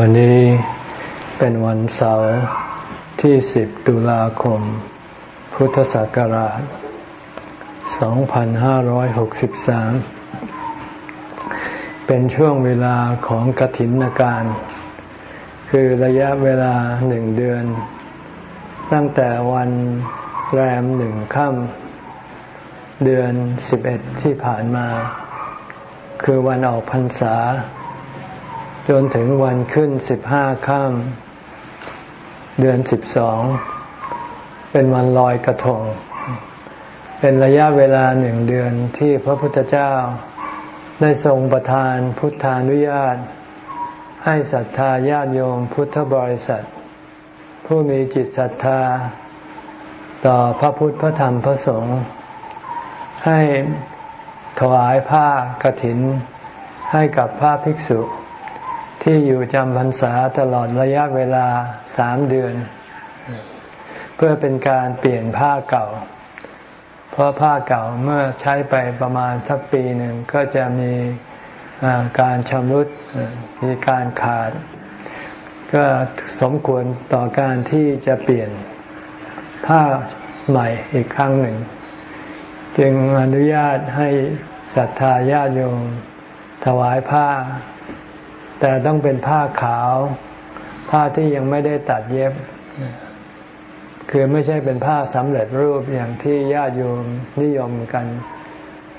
วันนี้เป็นวันเสาร์ที่สิบตุลาคม พุทธศักราช 2563 เป็นช่วงเวลาของกฐินการ คือระยะเวลาหนึ่งเดือน ตั้งแต่วันแรมหนึ่งค่ำเดือนสิบเอ็ดที่ผ่านมา คือวันออกพรรษา จนถึงวันขึ้นสิบห้าค่ำเดือนสิบสอง เป็นวันลอยกระทง เป็นระยะเวลาหนึ่งเดือนที่พระพุทธเจ้าได้ทรงประทานพุทธานุญาต ให้ศรัทธาญาติโยมพุทธบริษัท ผู้มีจิตศรัทธา ต่อพระพุทธพระธรรมพระสงฆ์ให้ถวายผ้ากรถินให้กับพระภิกษุ ที่อยู่จำพรรษาตลอดระยะเวลาสามเดือน เพื่อเป็นการเปลี่ยนผ้าเก่า เพราะผ้าเก่าเมื่อใช้ไปประมาณสักปีหนึ่งก็จะมีการชำรุดมีการขาด ก็สมควรต่อการที่จะเปลี่ยนผ้าใหม่อีกครั้งหนึ่ง จึงอนุญาตให้ศรัทธาญาติโยมถวายผ้า แต่ต้องเป็นผ้าขาว ผ้าที่ยังไม่ได้ตัดเย็บ คือไม่ใช่เป็นผ้าสำเร็จรูปอย่างที่ญาติโยมนิยมกัน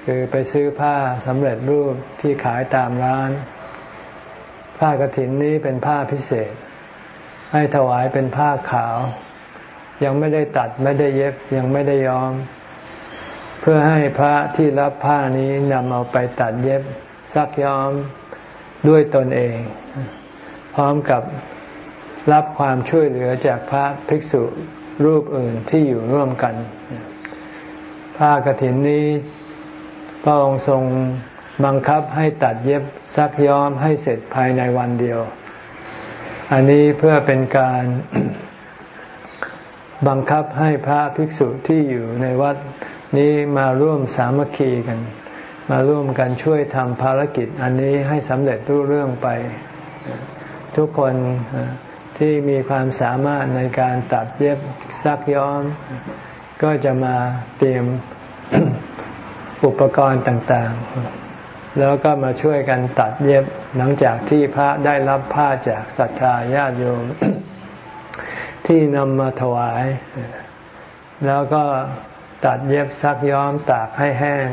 คือไปซื้อผ้าสำเร็จรูปที่ขายตามร้าน ผ้ากรถินนี้เป็นผ้าพิเศษ ให้ถวายเป็นผ้าขาว ยังไม่ได้ตัดไม่ได้เย็บยังไม่ได้ย้อม เพื่อให้พระที่รับผ้านี้นำเอาไปตัดเย็บซักย้อม ด้วยตนเอง พร้อมกับรับความช่วยเหลือจากพระภิกษุรูปอื่นที่อยู่ร่วมกัน ผ้ากฐินนี้ พระองค์ทรงบังคับให้ตัดเย็บซักย้อมให้เสร็จภายในวันเดียว อันนี้เพื่อเป็นการบังคับให้พระภิกษุที่อยู่ในวัดนี้มาร่วมสามัคคีกัน มาร่วมกันช่วยทำภารกิจอันนี้ให้สำเร็จรุ่เรื่องไป ทุกคนที่มีความสามารถในการตัดเย็บซักย้อม ก็จะมาเตรียมอุปกรณ์ต่างๆ แล้วก็มาช่วยกันตัดเย็บหลังจากที่พระได้รับผ้าจากศรัทธาญาติโยม ที่นำมาถวาย แล้วก็ตัดเย็บซักย้อมตากให้แห้ง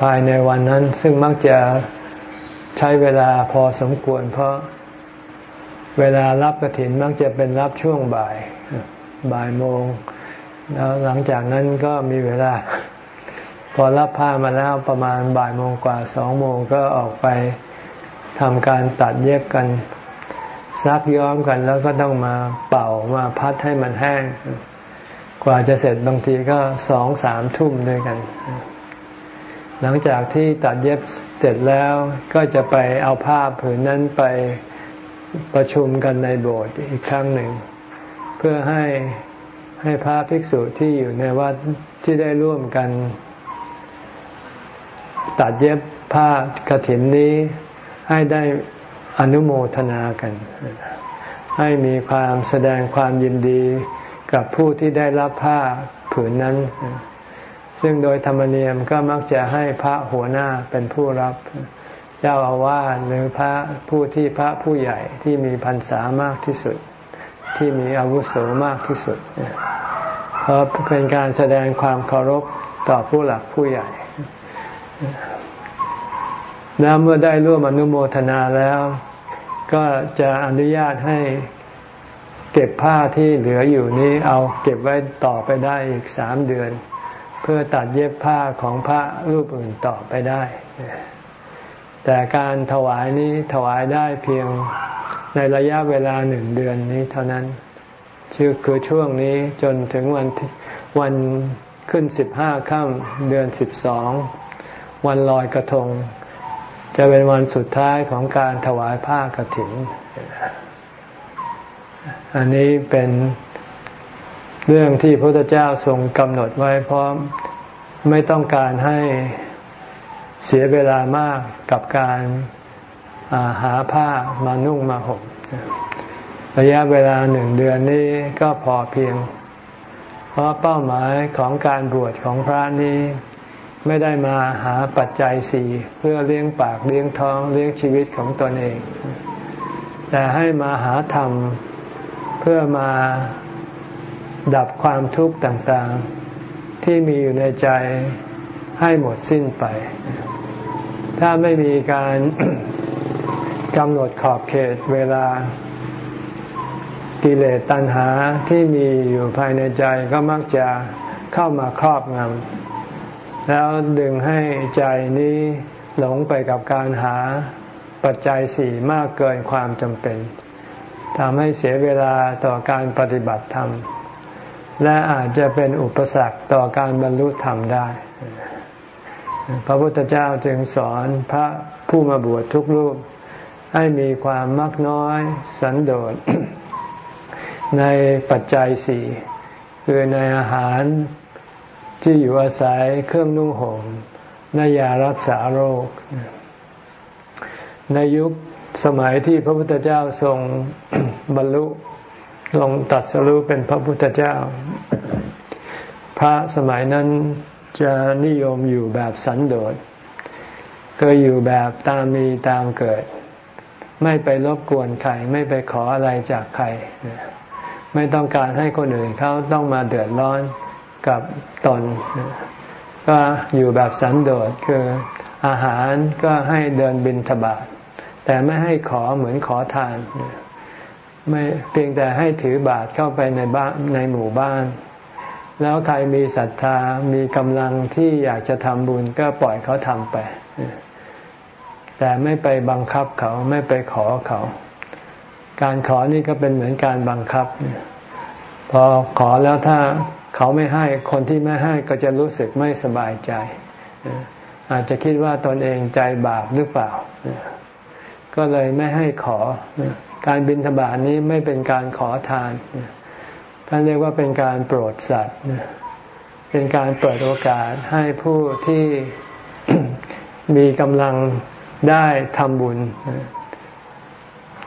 ภายในวันนั้น ซึ่งมักจะใช้เวลาพอสมควร เพราะเวลารับกระถินมักจะเป็นรับช่วงบ่าย บ่ายโมง แล้วหลังจากนั้นก็มีเวลา พอรับผ้ามาแล้วประมาณบ่ายโมงกว่าสองโมงก็ออกไปทำการตัดเย็บกันซักย้อมกันแล้วก็ต้องมาเป่ามาพัดให้มันแห้ง กว่าจะเสร็จบางทีก็สองสามทุ่มด้วยกัน หลังจากที่ตัดเย็บเสร็จแล้วก็จะไปเอาผ้าผืนนั้นไปประชุมกันในโบสถ์อีกครั้งหนึ่ง เพื่อให้ให้พระภิกษุที่อยู่ในวัดที่ได้ร่วมกัน ตัดเย็บผ้ากระถินนี้ให้ได้อนุโมทนากัน ให้มีความแสดงความยินดีกับผู้ที่ได้รับผ้าผืนนั้น ซึ่งโดยธรรมเนียมก็มักจะให้พระหัวหน้าเป็นผู้รับ เจ้าอาวาสหรือพระผู้ที่พระผู้ใหญ่ที่มีพรรษามากที่สุด ที่มีอาวุโสมากที่สุด เพราะเป็นการแสดงความเคารพต่อผู้หลักผู้ใหญ่แล้วเมื่อได้ร่วมอนุโมทนาแล้ว ก็จะอนุญาตให้เก็บผ้าที่เหลืออยู่นี้เอาเก็บไว้ต่อไปได้อีกสามเดือน เพื่อตัดเย็บผ้าของพระรูปอื่นต่อไปได้ แต่การถวายนี้ถวายได้เพียงในระยะเวลาหนึ่งเดือนนี้เท่านั้นชื่อคือช่วงนี้จนถึงวันวันขึ้นสิบห้าค่ำเดือนสิบสองวันลอยกระทง จะเป็นวันสุดท้ายของการถวายผ้ากรถิน อันนี้เป็น เรื่องที่พระพุทธเจ้าทรงกำหนดไว้เพราะไม่ต้องการให้เสียเวลามากกับการหาผ้ามานุ่งมาห่มระยะเวลาหนึ่งเดือนนี้ก็พอเพียง เพราะเป้าหมายของการบวชของพระนี้ ไม่ได้มาหาปัจจัยสี่เพื่อเลี้ยงปากเลี้ยงท้องเลี้ยงชีวิตของตนเอง แต่ให้มาหาธรรมเพื่อมา ดับความทุกข์ต่างๆ ที่มีอยู่ในใจให้หมดสิ้นไป ถ้าไม่มีการกำหนดขอบเขตเวลา กิเลสตัณหาที่มีอยู่ภายในใจก็มักจะเข้ามาครอบงำแล้วดึงให้ใจนี้หลงไปกับการหาปัจจัยสี่มากเกินความจำเป็นทำให้เสียเวลาต่อการปฏิบัติธรรม และอาจจะเป็นอุปสรรคต่อการบรรลุธรรมได้ พระพุทธเจ้าจึงสอนพระผู้มาบวชทุกรูป ให้มีความมักน้อยสันโดษ ในปัจจัยสี่คือในอาหารที่อยู่อาศัยเครื่องนุ่งห่มในยารักษาโรค ในยุคสมัยที่พระพุทธเจ้าทรงบรรลุ ลงตัดสรุเป็นพระพุทธเจ้า พระสมัยนั้นจะนิยมอยู่แบบสันโดษก็อยู่แบบตามมีตามเกิด ไม่ไปรบกวนใครไม่ไปขออะไรจากใคร ไม่ต้องการให้คนอื่นเขาต้องมาเดือดร้อนกับตน ก็อยู่แบบสันโดษคืออาหารก็ให้เดินบินทบาทแต่ไม่ให้ขอเหมือนขอทาน ไม่เพียงแต่ให้ถือบาตรเข้าไปในบ้านในหมู่บ้าน แล้วใครมีศรัทธามีกำลังที่อยากจะทำบุญก็ปล่อยเขาทำไป แต่ไม่ไปบังคับเขาไม่ไปขอเขา การขอนี่ก็เป็นเหมือนการบังคับ พอขอแล้วถ้าเขาไม่ให้คนที่ไม่ให้ก็จะรู้สึกไม่สบายใจอาจจะคิดว่าตนเองใจบาปหรือเปล่า ก็เลยไม่ให้ขอ การบินธบาตนี้ไม่เป็นการขอทาน ท่านเรียกว่าเป็นการโปรดสัตว์ เป็นการเปิดโอกาสให้ผู้ที่มีกำลังได้ทำบุญ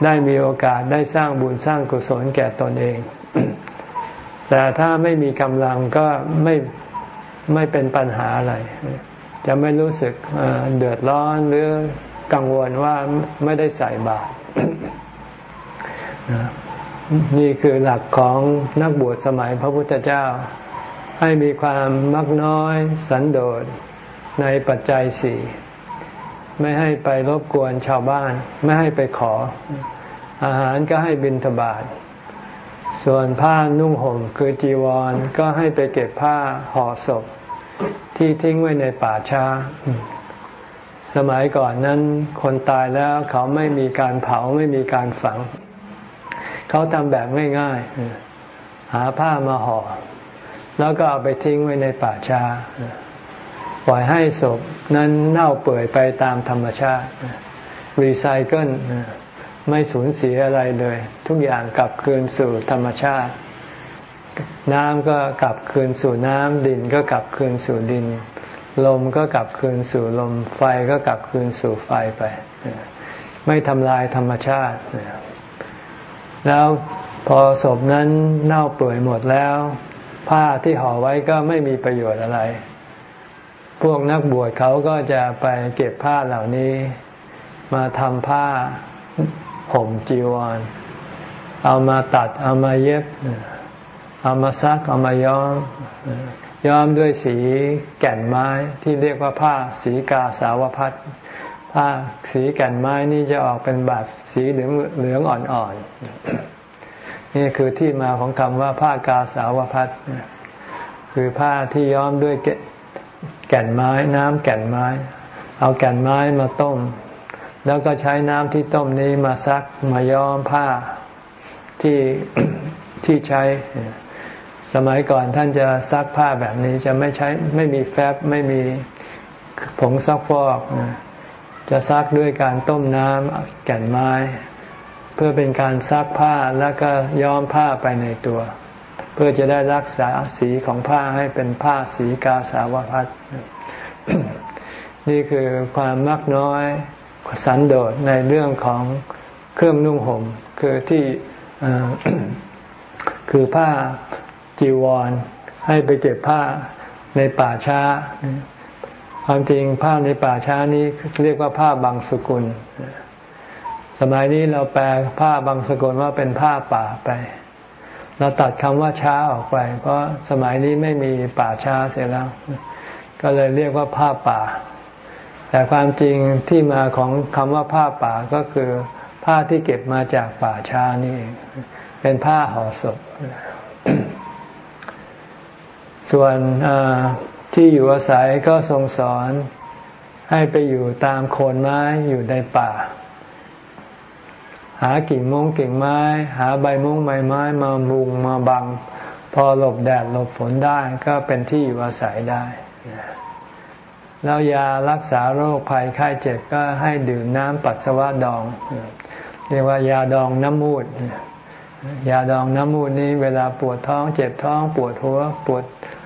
ได้มีโอกาสได้สร้างบุญสร้างกุศลแก่ตนเอง แต่ถ้าไม่มีกำลังก็ไม่ไม่เป็นปัญหาอะไร จะไม่รู้สึกเดือดร้อนหรือกังวลว่าไม่ได้ใส่บาตร นี่คือหลักของนักบวชสมัยพระพุทธเจ้า ให้มีความมักน้อยสันโดษในปัจจัยสี่ไม่ให้ไปรบกวนชาวบ้าน ไม่ให้ไปขอ อาหารก็ให้บิณฑบาตส่วนผ้านุ่งห่มคือจีวรก็ให้ไปเก็บผ้าห่อศพ ที่ทิ้งไว้ในป่าช้า สมัยก่อนนั้นคนตายแล้วเขาไม่มีการเผาไม่มีการฝัง เขาทำแบบง่ายๆ หาผ้ามาห่อ แล้วก็เอาไปทิ้งไว้ในป่าช้า ปล่อยให้ศพนั้นเน่าเปื่อยไปตามธรรมชาติ รีไซเคิลไม่สูญเสียอะไรเลย ทุกอย่างกลับคืนสู่ธรรมชาติ น้ำก็กลับคืนสู่น้ำดินก็กลับคืนสู่ดิน ลมก็กลับคืนสู่ลม ไฟก็กลับคืนสู่ไฟไป ไม่ทำลายธรรมชาติ แล้วพอศพนั้นเน่าเปื่อยหมดแล้ว ผ้าที่ห่อไว้ก็ไม่มีประโยชน์อะไร พวกนักบวชเขาก็จะไปเก็บผ้าเหล่านี้ มาทำผ้าห่มจีวร เอามาตัดเอามาเย็บ เอามาซักเอามาย้อม ย้อมด้วยสีแก่นไม้ที่เรียกว่าผ้าสีกาสาวพัด ผ้าสีแก่นไม้นี่จะออกเป็นแบบสีเหลืองเหลืองอ่อนๆ นี่คือที่มาของคำว่าผ้ากาสาวพัดคือผ้าที่ย้อมด้วยแก่นไม้น้ำแก่นไม้ เอาแก่นไม้มาต้ม แล้วก็ใช้น้ำที่ต้มนี้มาซักมาย้อมผ้าที่ที่ใช้สมัยก่อนท่านจะซักผ้าแบบนี้จะไม่ใช้ไม่มีแฟบไม่มีผงซักฟอก จะซักด้วยการต้มน้ำแก่นไม้ เพื่อเป็นการซักผ้าแล้วก็ย้อมผ้าไปในตัว เพื่อจะได้รักษาสีของผ้าให้เป็นผ้าสีกาสาวพัดนี่คือความมักน้อยสันโดษในเรื่องของเครื่องนุ่งห่มคือที่คือผ้าจีวร ให้ไปเก็บผ้าในป่าช้า ความจริงผ้าในป่าช้านี้เรียกว่าผ้าบางสกุล สมัยนี้เราแปลผ้าบางสกุลว่าเป็นผ้าป่าไป เราตัดคำว่าช้าออกไป เพราะสมัยนี้ไม่มีป่าช้าเสียแล้ว ก็เลยเรียกว่าผ้าป่า แต่ความจริงที่มาของคำว่าผ้าป่าก็คือ ผ้าที่เก็บมาจากป่าช้านี่เป็นผ้าห่อศพส่วน ที่อยู่อาศัยก็ทรงสอนให้ไปอยู่ตามโคนไม้อยู่ในป่า หากิ่งมงกิ่งไม้ หาใบมงใบไม้มามุงมาบัง พอหลบแดดหลบฝนได้ก็เป็นที่อยู่อาศัยได้แล้วยารักษาโรคภัยไข้เจ็บก็ให้ดื่มน้ำปัสสาวะดอง เรียกว่ายาดองน้ำมูด ยาดองน้ำมูดนี้เวลาปวดท้องเจ็บท้อง ปวดหัวปวด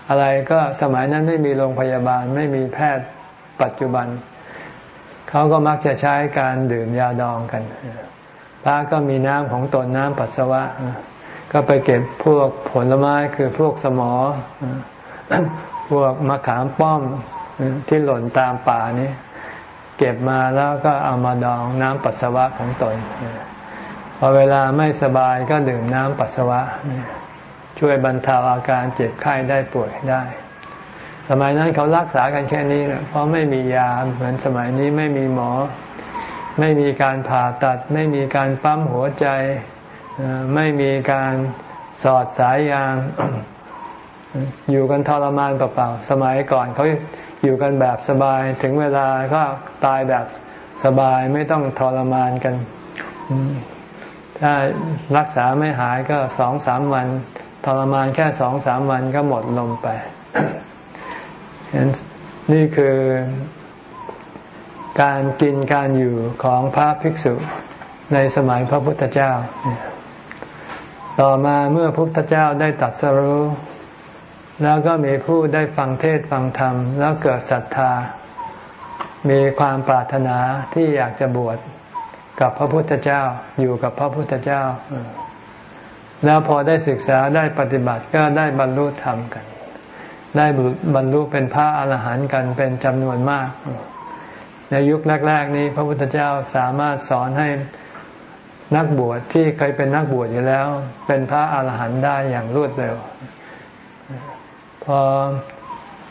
อะไรก็สมัยนั้นไม่มีโรงพยาบาลไม่มีแพทย์ปัจจุบัน เขาก็มักจะใช้การดื่มยาดองกัน พระก็มีน้ำของตนน้ำปัสสาวะ ก็ไปเก็บพวกผลไม้คือพวกสมอ พวกมะขามป้อมที่หล่นตามป่านี้เก็บมาแล้วก็เอามาดองน้ำปัสสาวะของตนพอเวลาไม่สบายก็ดื่มน้ำปัสสาวะ ช่วยบรรเทาอาการเจ็บไข้ได้ป่วยได้ สมัยนั้นเขารักษากันแค่นี้ เพราะไม่มียาเหมือนสมัยนี้ไม่มีหมอ ไม่มีการผ่าตัด ไม่มีการปั๊มหัวใจ ไม่มีการสอดสายยางอยู่กันทรมานเปล่าๆ สมัยก่อนเขาอยู่กันแบบสบาย ถึงเวลาก็ตายแบบสบายไม่ต้องทรมานกัน ถ้ารักษาไม่หายก็สองสามวัน ทรมานแค่สองสามวันก็หมดลมไปนี่คือการกินการอยู่ของพระภิกษุในสมัยพระพุทธเจ้า ต่อมาเมื่อพระพุทธเจ้าได้ตัดสรู้แล้วก็มีผู้ได้ฟังเทศฟังธรรม แล้วเกิดศรัทธา มีความปรารถนาที่อยากจะบวชกับพระพุทธเจ้าอยู่กับพระพุทธเจ้า แล้วพอได้ศึกษาได้ปฏิบัติก็ได้บรรลุธรรมกัน ได้บรรลุเป็นพระอาหารหันต์กันเป็นจำนวนมาก ในยุคแรก ๆ นี้พระพุทธเจ้าสามารถสอนให้นักบวชที่เคยเป็นนักบวชอยู่แล้ว เป็นพระอาหารหันต์ได้อย่างรวดเร็ว พอ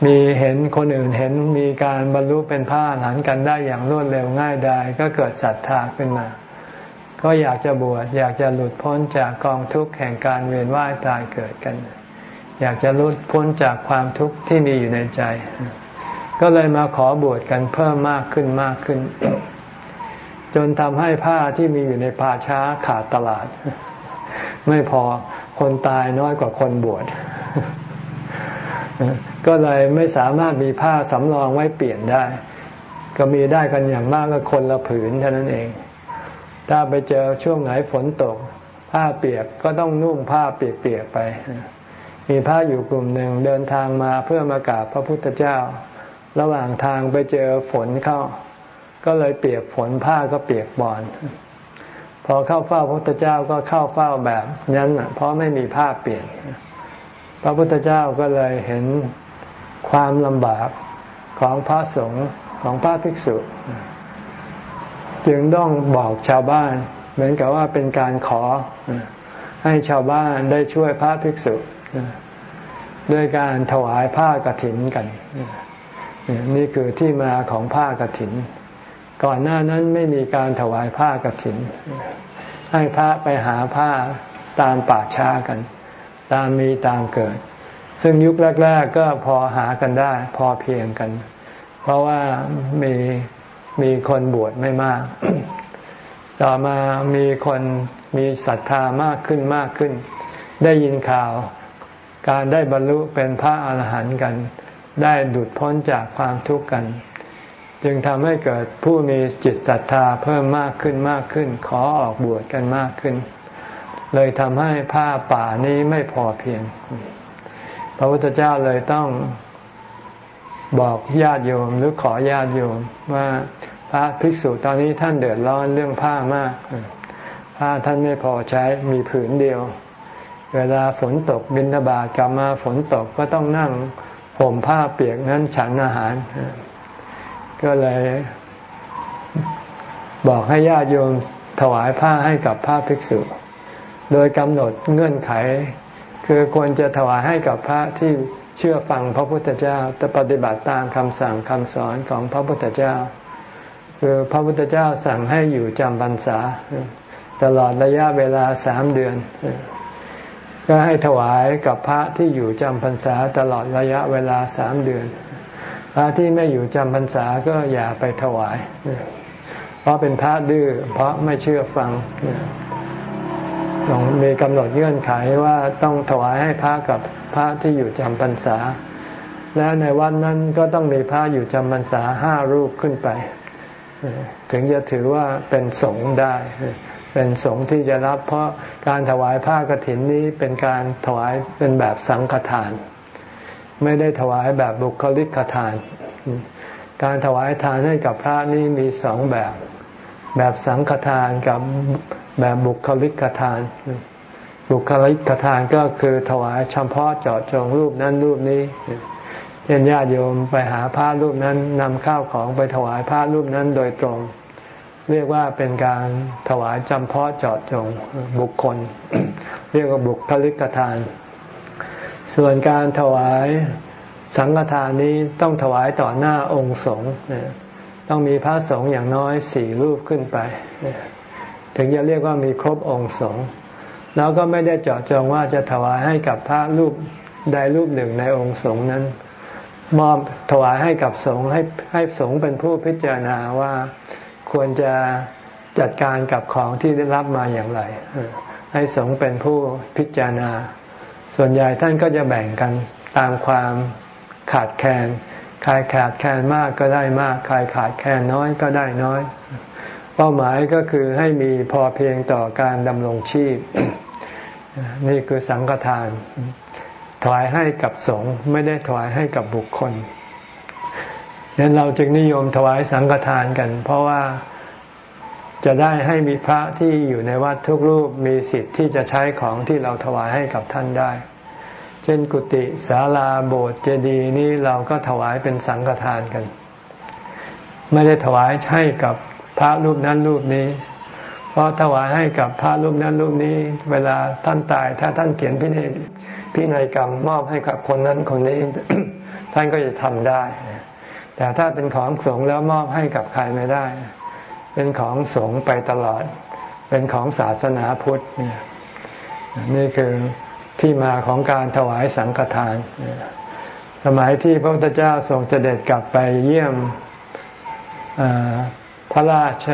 มีเห็นคนอื่นเห็นมีการบรรลุเป็นพระอรหันต์กันได้อย่างรวดเร็วง่ายดายก็เกิดศรัทธาขึ้นมา ก็อยากจะบวชอยากจะหลุดพ้นจากกองทุกข์แห่งการเวียนว่ายตายเกิดกัน อยากจะหลุดพ้นจากความทุกข์ที่มีอยู่ในใจ ก็เลยมาขอบวชกันเพิ่มมากขึ้นมากขึ้น จนทำให้ผ้าที่มีอยู่ในป่าช้าขาดตลาด ไม่พอคนตายน้อยกว่าคนบวชก็เลยไม่สามารถมีผ้าสำรองไว้เปลี่ยนได้ ก็มีได้กันอย่างมากก็คนละผืนเท่านั้นเอง ถ้าไปเจอช่วงไหนฝนตก ผ้าเปียกก็ต้องนุ่งผ้าเปียกๆไป มีผ้าอยู่กลุ่มหนึ่งเดินทางมาเพื่อมากราบพระพุทธเจ้า ระหว่างทางไปเจอฝนเข้า ก็เลยเปียกฝนผ้าก็เปียกบอนพอเข้าเฝ้าพระพุทธเจ้าก็เข้าเฝ้าแบบนั้นเพราะไม่มีผ้าเปียกพระพุทธเจ้าก็เลยเห็นความลำบากของพระสงฆ์ของพระภิกษุ จึงต้องบอกชาวบ้าน เหมือนกับว่าเป็นการขอ ให้ชาวบ้านได้ช่วยพระภิกษุด้วยการถวายผ้ากรถินกัน นี่คือที่มาของผ้ากรถิน ก่อนหน้านั้นไม่มีการถวายผ้ากรถิน ให้พระไปหาผ้าตามป่าช้ากัน ตามมีตามเกิด ซึ่งยุคแรก ๆ ก็พอหากันได้ พอเพียงกัน เพราะว่ามี มีคนบวชไม่มาก ต่อมามีคนมีศรัทธามากขึ้นมากขึ้น ได้ยินข่าวการได้บรรลุเป็นพระอาหารหันต์กัน ได้ดุดพ้นจากความทุกข์กัน จึงทำให้เกิดผู้มีจิตศรัทธาเพิ่มมากขึ้นมากขึ้น ขอออกบวชกันมากขึ้น เลยทำให้ผ้าป่านี้ไม่พอเพียง พระพุทธเจ้าเลยต้องบอกญาติโยมหรือขอญาติโยมว่า พระภิกษุตอนนี้ท่านเดือดร้อนเรื่องผ้ามาก ผ้าท่านไม่พอใช้มีผืนเดียว เวลาฝนตกบินทบาทกลับมาฝนตกก็ต้องนั่งห่มผ้าเปียกนั้นฉันอาหาร ก็เลยบอกให้ญาติโยมถวายผ้าให้กับพระภิกษุ โดยกำหนดเงื่อนไข คือควรจะถวายให้กับพระที่เชื่อฟังพระพุทธเจ้าแต่ปฏิบัติตามคำสั่งคำสอนของพระพุทธเจ้า คือพระพุทธเจ้าสั่งให้อยู่จำพรรษา ตลอดระยะเวลาสามเดือน ก็ให้ถวายกับพระที่อยู่จำพรรษาตลอดระยะเวลาสามเดือน พระที่ไม่อยู่จำพรรษาก็อย่าไปถวาย เพราะเป็นพระดื้อเพราะไม่เชื่อฟังต้องมีกำหนดเงื่อนไขว่าต้องถวายให้พระกับพระที่อยู่จำพรรษา และในวันนั้นก็ต้องมีพระอยู่จำพรรษาห้ารูปขึ้นไป ถึงจะถือว่าเป็นสงฆ์ได้ เป็นสงฆ์ที่จะรับเพราะการถวายผ้ากรถินนี้เป็นการถวายเป็นแบบสังฆทาน ไม่ได้ถวายแบบบุคลิกทาน การถวายทานให้กับพระนี้มีสองแบบ แบบสังฆทานกับแบบบุคลิกทาน บุคลิกทานก็คือถวายเฉพาะเจาะจงรูปนั้นรูปนี้ เช่นญาติโยมไปหาพระรูปนั้นนำข้าวของไปถวายพระรูปนั้นโดยตรง เรียกว่าเป็นการถวายจำเพาะเจาะจงบุคคล เรียกว่าบุคลิกทาน ส่วนการถวายสังฆทานนี้ต้องถวายต่อหน้าองค์สงฆ์ต้องมีพระสงฆ์อย่างน้อยสี่รูปขึ้นไป ถึงจะเรียกว่ามีครบองค์สงฆ์แล้วก็ไม่ได้เจาะจงว่าจะถวายให้กับพระรูปใดรูปหนึ่งในองค์สงฆ์นั้น มอบถวายให้กับสงฆ์ให้ให้สงฆ์เป็นผู้พิจารณาว่าควรจะจัดการกับของที่ได้รับมาอย่างไร ให้สงฆ์เป็นผู้พิจารณา ส่วนใหญ่ท่านก็จะแบ่งกันตามความขาดแคลนใครขาดแคลนมากก็ได้มากใครขาดแคลนน้อยก็ได้น้อย เป้าหมายก็คือให้มีพอเพียงต่อการดำรงชีพ นี่คือสังฆทาน ถวายให้กับสงฆ์ไม่ได้ถวายให้กับบุคคลดังนั้นเราจึงนิยมถวายสังฆทานกัน เพราะว่าจะได้ให้มีพระที่อยู่ในวัดทุกรูปมีสิทธิ์ที่จะใช้ของที่เราถวายให้กับท่านได้ เช่นกุฏิศาลาโบสถ์เจดีย์นี้เราก็ถวายเป็นสังฆทานกัน ไม่ได้ถวายให้กับพระรูปนั้นรูปนี้ เพราะถวายให้กับพระรูปนั้นรูปนี้ เวลาท่านตายถ้าท่านเขียนพินัย พินัยกรรมมอบให้กับคนนั้นคนนี้ ท่านก็จะทำได้ แต่ถ้าเป็นของสงฆ์แล้วมอบให้กับใครไม่ได้ เป็นของสงฆ์ไปตลอด เป็นของศาสนาพุทธนี่นี่คือที่มาของการถวายสังฆทาน สมัยที่พระพุทธเจ้าทรงเสด็จกลับไปเยี่ยมพระราช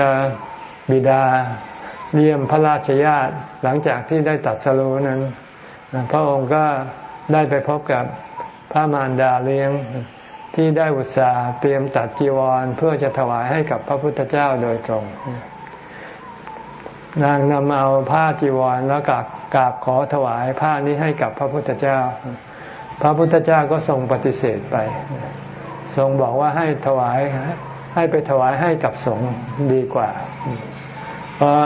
บิดาเยี่ยมพระราชญาติหลังจากที่ได้ตัดสรุนั้น พระองค์ก็ได้ไปพบกับพระมารดาเลี้ยงที่ได้อุตส่าห์เตรียมตัดจีวรเพื่อจะถวายให้กับพระพุทธเจ้าโดยตรง นางนำเอาผ้าจีวรแล้วกราบกราบขอถวายผ้านี้ให้กับพระพุทธเจ้า พระพุทธเจ้าก็ทรงปฏิเสธไป ทรงบอกว่าให้ถวายให้ไปถวายให้กับสงฆ์ดีกว่า เพราะ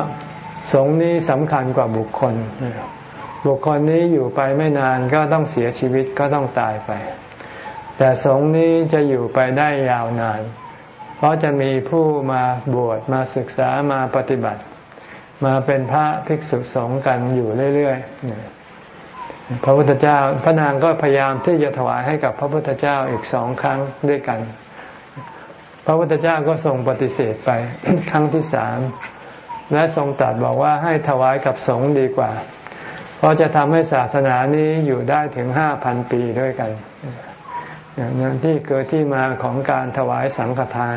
สงฆ์นี้สำคัญกว่าบุคคล บุคคลนี้อยู่ไปไม่นานก็ต้องเสียชีวิตก็ต้องตายไป แต่สงฆ์นี้จะอยู่ไปได้ยาวนาน เพราะจะมีผู้มาบวชมาศึกษามาปฏิบัติ มาเป็นพระภิกษุสงฆ์กันอยู่เรื่อยๆ พระพุทธเจ้าพระนางก็พยายามที่จะถวายให้กับพระพุทธเจ้าอีกสองครั้งด้วยกัน พระพุทธเจ้าก็ทรงปฏิเสธไปครั้งที่สามและทรงตรัสบอกว่าให้ถวายกับสงฆ์ดีกว่า เพราะจะทำให้ศาสนานี้อยู่ได้ถึงห้าพันปีด้วยกันนั่นที่เกิดที่มาของการถวายสังฆทาน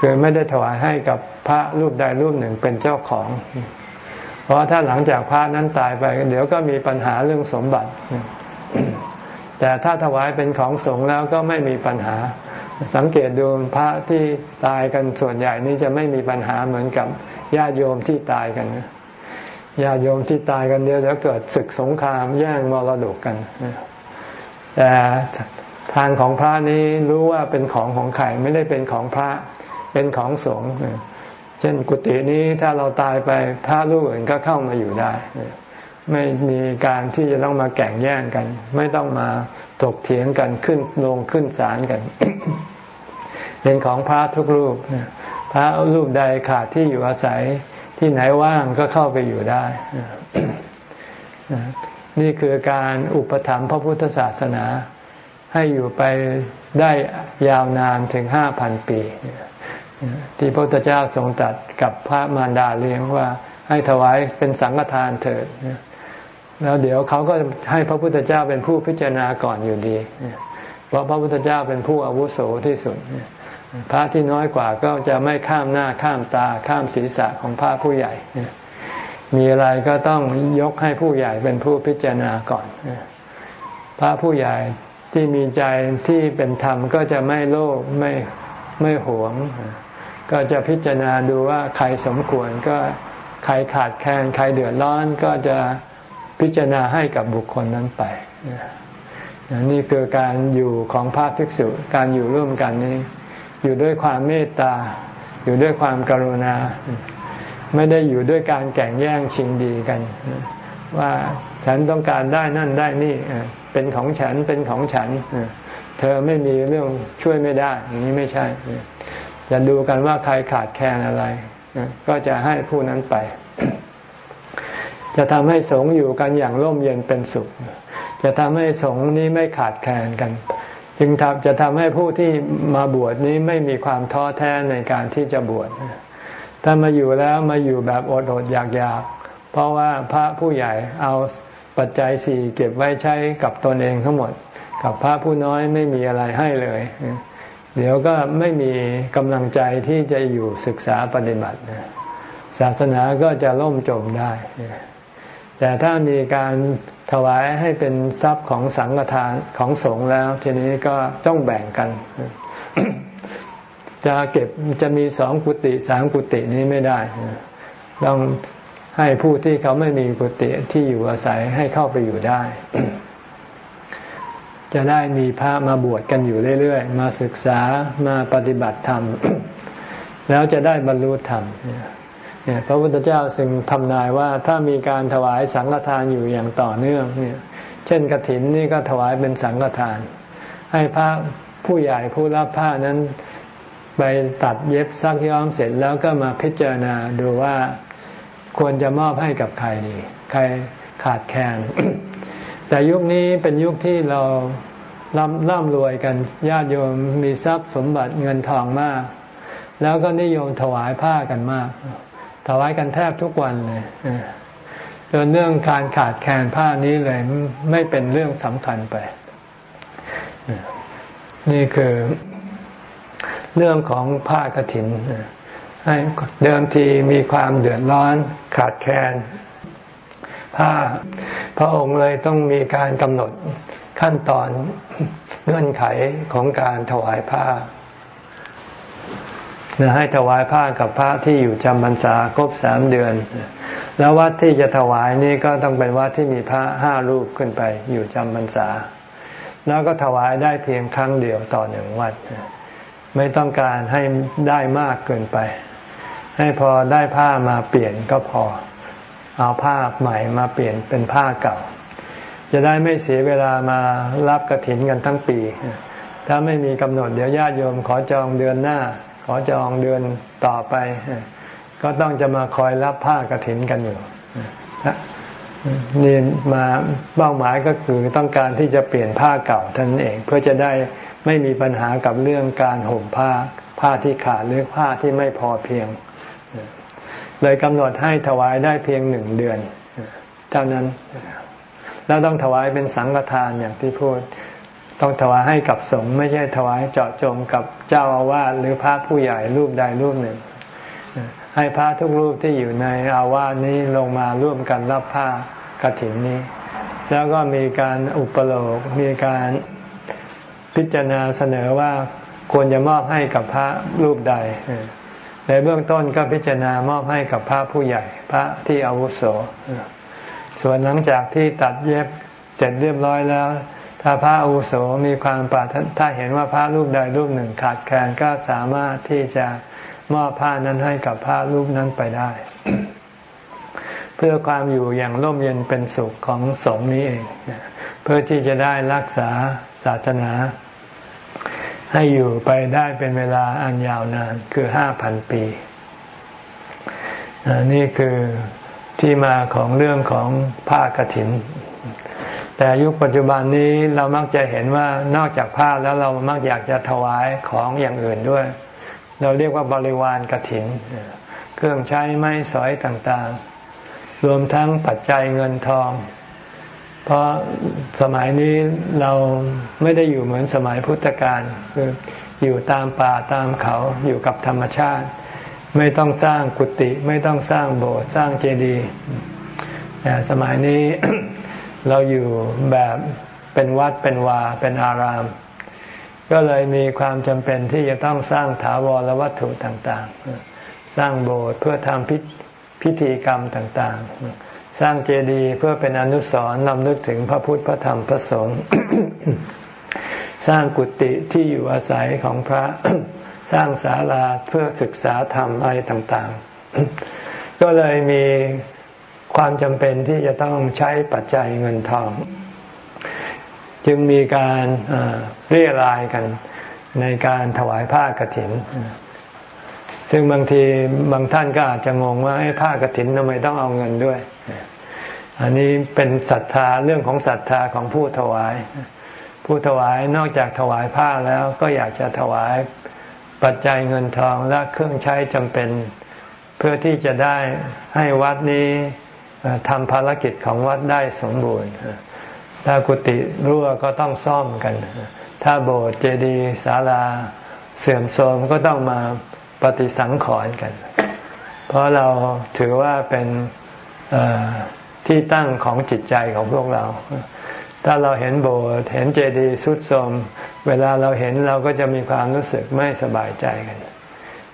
คือไม่ได้ถวายให้กับพระรูปใดรูปหนึ่งเป็นเจ้าของ เพราะถ้าหลังจากพระนั้นตายไป เดี๋ยวก็มีปัญหาเรื่องสมบัติ แต่ถ้าถวายเป็นของสงฆ์แล้วก็ไม่มีปัญหา สังเกตดูพระที่ตายกันส่วนใหญ่นี่จะไม่มีปัญหาเหมือนกับญาติโยมที่ตายกัน ญาติโยมที่ตายกันเดี๋ยวจะเกิดศึกสงครามแย่งมรดกกันแต่ทานของพระนี้รู้ว่าเป็นของของใครไม่ได้เป็นของพระเป็นของสงฆ์เช่นกุฏินี้ถ้าเราตายไปพระรูปอื่นก็เข้ามาอยู่ได้ ไม่มีการที่จะต้องมาแข่งแย่งกัน ไม่ต้องมาถกเถียงกันขึ้นลงขึ้นศาลกัน เป็นของพระทุกรูปพระรูปใดขาดที่อยู่อาศัย ที่ไหนว่างก็เข้าไปอยู่ได้ นี่คือการอุปถัมภ์พระพุทธศาสนา ให้อยู่ไปได้ยาวนานถึงห้าพันปี ที่พระพุทธเจ้าทรงตัดกับพระมารดาเลี้ยงว่าให้ถวายเป็นสังฆทานเถิดแล้วเดี๋ยวเขาก็ให้พระพุทธเจ้าเป็นผู้พิจารณาก่อนอยู่ดี เพราะพระพุทธเจ้าเป็นผู้อาวุโสที่สุด พระที่น้อยกว่าก็จะไม่ข้ามหน้าข้ามตาข้ามศีรษะของพระผู้ใหญ่ มีอะไรก็ต้องยกให้ผู้ใหญ่เป็นผู้พิจารณาก่อน พระผู้ใหญ่ที่มีใจที่เป็นธรรมก็จะไม่โลภไม่ไม่หวง ก็จะพิจารณาดูว่าใครสมควรก็ใครขาดแคลนใครเดือดร้อนก็จะพิจารณาให้กับบุคคลนั้นไปนี่คือการอยู่ของพระภิกษุการอยู่ร่วมกันนี้ อยู่ด้วยความเมตตา อยู่ด้วยความกรุณา ไม่ได้อยู่ด้วยการแข่งแย่งชิงดีกัน ว่าฉันต้องการได้นั่นได้นี่เป็นของฉันเป็นของฉัน เธอไม่มีเรื่องช่วยไม่ได้ อย่างนี้ไม่ใช่จะดูกันว่าใครขาดแคลนอะไร ก็จะให้ผู้นั้นไป จะทำให้สงอยู่กันอย่างร่มเย็นเป็นสุข จะทำให้สงนี้ไม่ขาดแคลนกัน จึงทจะทำให้ผู้ที่มาบวชนี้ไม่มีความท้อแท้ในการที่จะบวชถ้ามาอยู่แล้วมาอยู่แบบอดอดอยากอยากเพราะว่าพระผู้ใหญ่เอาปัจจัยสี่เก็บไว้ใช้กับตนเองทั้งหมด กับพระผู้น้อยไม่มีอะไรให้เลย เดี๋ยวก็ไม่มีกำลังใจที่จะอยู่ศึกษาปฏิบัติ ศาสนาก็จะล่มจมได้ แต่ถ้ามีการ ถวายให้เป็นทรัพย์ของสังฆทานของสงฆ์แล้ว ทีนี้ก็ต้องแบ่งกัน จะเก็บจะมีสองกุฏิสามกุฏินี้ไม่ได้ ต้องให้ผู้ที่เขาไม่มีกุฏิที่อยู่อาศัยให้เข้าไปอยู่ได้ จะได้มีพระมาบวชกันอยู่เรื่อยๆ มาศึกษามาปฏิบัติธรรม แล้วจะได้บรรลุธรรมเนี่ย พระพุทธเจ้าซึ่งทำนายว่าถ้ามีการถวายสังฆทานอยู่อย่างต่อเนื่องเนี่ย เช่นกระถินนี่ก็ถวายเป็นสังฆทาน ให้พระผู้ใหญ่ผู้รับผ้านั้นไปตัดเย็บซักย้อมเสร็จแล้วก็มาพิจารณาดูว่าควรจะมอบให้กับใครดีใครขาดแคลนแต่ยุคนี้เป็นยุคที่เราร่ำร่ำรวยกันญาติโยมมีทรัพย์สมบัติเงินทองมาก แล้วก็นิยมถวายผ้ากันมาก ถวายกันแทบทุกวันเลยจนเรื่องการขาดแคลนผ้านี้เลยไม่เป็นเรื่องสำคัญไป นี่คือเรื่องของผ้ากรถิน ให้เดิมทีมีความเดือดร้อนขาดแคลนผ้า พระองค์เลยต้องมีการกำหนดขั้นตอนเงื่อนไขของการถวายผ้า จะให้ถวายผ้ากับพระที่อยู่จำพรรษาครบสามเดือน แล้ววัดที่จะถวายนี่ก็ต้องเป็นวัดที่มีพระห้ารูปขึ้นไปอยู่จำพรรษา แล้วก็ถวายได้เพียงครั้งเดียวต่อหนึ่งวัด ไม่ต้องการให้ได้มากเกินไป ให้พอได้ผ้ามาเปลี่ยนก็พอ เอาผ้าใหม่มาเปลี่ยนเป็นผ้าเก่า จะได้ไม่เสียเวลามารับกระถินกันทั้งปี ถ้าไม่มีกำหนดเดี๋ยวญาติโยมขอจองเดือนหน้า ขอจองเดือนต่อไป ก็ต้องจะมาคอยรับผ้ากระถินกันอยู่นี่มาเป้าหมายก็คือต้องการที่จะเปลี่ยนผ้าเก่าท่านเอง เพื่อจะได้ไม่มีปัญหากับเรื่องการห่มผ้า ผ้าที่ขาดหรือผ้าที่ไม่พอเพียง เลยกำหนดให้ถวายได้เพียงหนึ่งเดือน เท่านั้น แล้วต้องถวายเป็นสังฆทานอย่างที่พูด ต้องถวายให้กับสงฆ์ไม่ใช่ถวายเจาะจงกับเจ้าอาวาสหรือพระผู้ใหญ่รูปใดรูปหนึ่ง ให้พระทุกรูปที่อยู่ในอาวาสนี้ลงมาร่วมกันรับผ้ากรถินนี้ แล้วก็มีการอุปโลกมีการพิจารณาเสนอว่าควรจะมอบให้กับพระรูปใด ในเบื้องต้นก็พิจารณามอบให้กับพระผู้ใหญ่ พระที่อาวุโส ส่วนหลังจากที่ตัดเย็บเสร็จเรียบร้อยแล้ว ถ้าพระอาวุโสมีความปรารถนาถ้าเห็นว่าพระรูปใดรูปหนึ่งขาดแคลนก็สามารถที่จะมอบผ้านั้นให้กับผ้ารูปนั้นไปได้ เพื่อความอยู่อย่างร่มเย็นเป็นสุขของสงฆ์นี้เองเพื่อที่จะได้รักษาศาสนา ให้อยู่ไปได้เป็นเวลาอันยาวนานคือห้าพันปีนี่คือที่มาของเรื่องของผ้ากรถิน แต่ยุคปัจจุบันนี้เรามักจะเห็นว่านอกจากผ้าแล้วเรามักอยากจะถวายของอย่างอื่นด้วย เราเรียกว่าบริวารกรถิน เครื่องใช้ไม้สอยต่างๆ รวมทั้งปัจจัยเงินทอง เพราะสมัยนี้เราไม่ได้อยู่เหมือนสมัยพุทธกาลคืออยู่ตามป่าตามเขาอยู่กับธรรมชาติ ไม่ต้องสร้างกุฏิไม่ต้องสร้างโบสถ์สร้างเจดีย์แต่สมัยนี้ เราอยู่แบบเป็นวัดเป็นวาเป็นอาราม ก็เลยมีความจำเป็นที่จะต้องสร้างถาวรวัตถุต่างๆ สร้างโบสถ์เพื่อทำพิพิธีกรรมต่างๆ สร้างเจดีย์เพื่อเป็นอนุสรณ์นำนึกถึงพระพุทธพระธรรมพระสงฆ์สร้างกุฏิที่อยู่อาศัยของพระ สร้างศาลาเพื่อศึกษาธรรมอะไรต่างๆ ก็เลยมี ความจำเป็นที่จะต้องใช้ปัจจัยเงินทอง จึงมีการเรียรายกันในการถวายผ้ากรถิน ซึ่งบางทีบางท่านก็อาจจะงงว่าไอ้ผ้ากรถินทำไมต้องเอาเงินด้วย อันนี้เป็นศรัทธาเรื่องของศรัทธาของผู้ถวาย ผู้ถวายนอกจากถวายผ้าแล้วก็อยากจะถวายปัจจัยเงินทองและเครื่องใช้จำเป็น เพื่อที่จะได้ให้วัดนี้ ทำภารกิจของวัดได้สมบูรณ์ ถ้ากุฏิรั่วก็ต้องซ่อมกัน ถ้าโบสถ์เจดีย์ศาลา เสื่อมโทรมก็ต้องมาปฏิสังขรณ์กัน เพราะเราถือว่าเป็นที่ตั้งของจิตใจของพวกเรา ถ้าเราเห็นโบสถ์เห็นเจดีย์สุดโทรมเวลาเราเห็นเราก็จะมีความรู้สึกไม่สบายใจกัน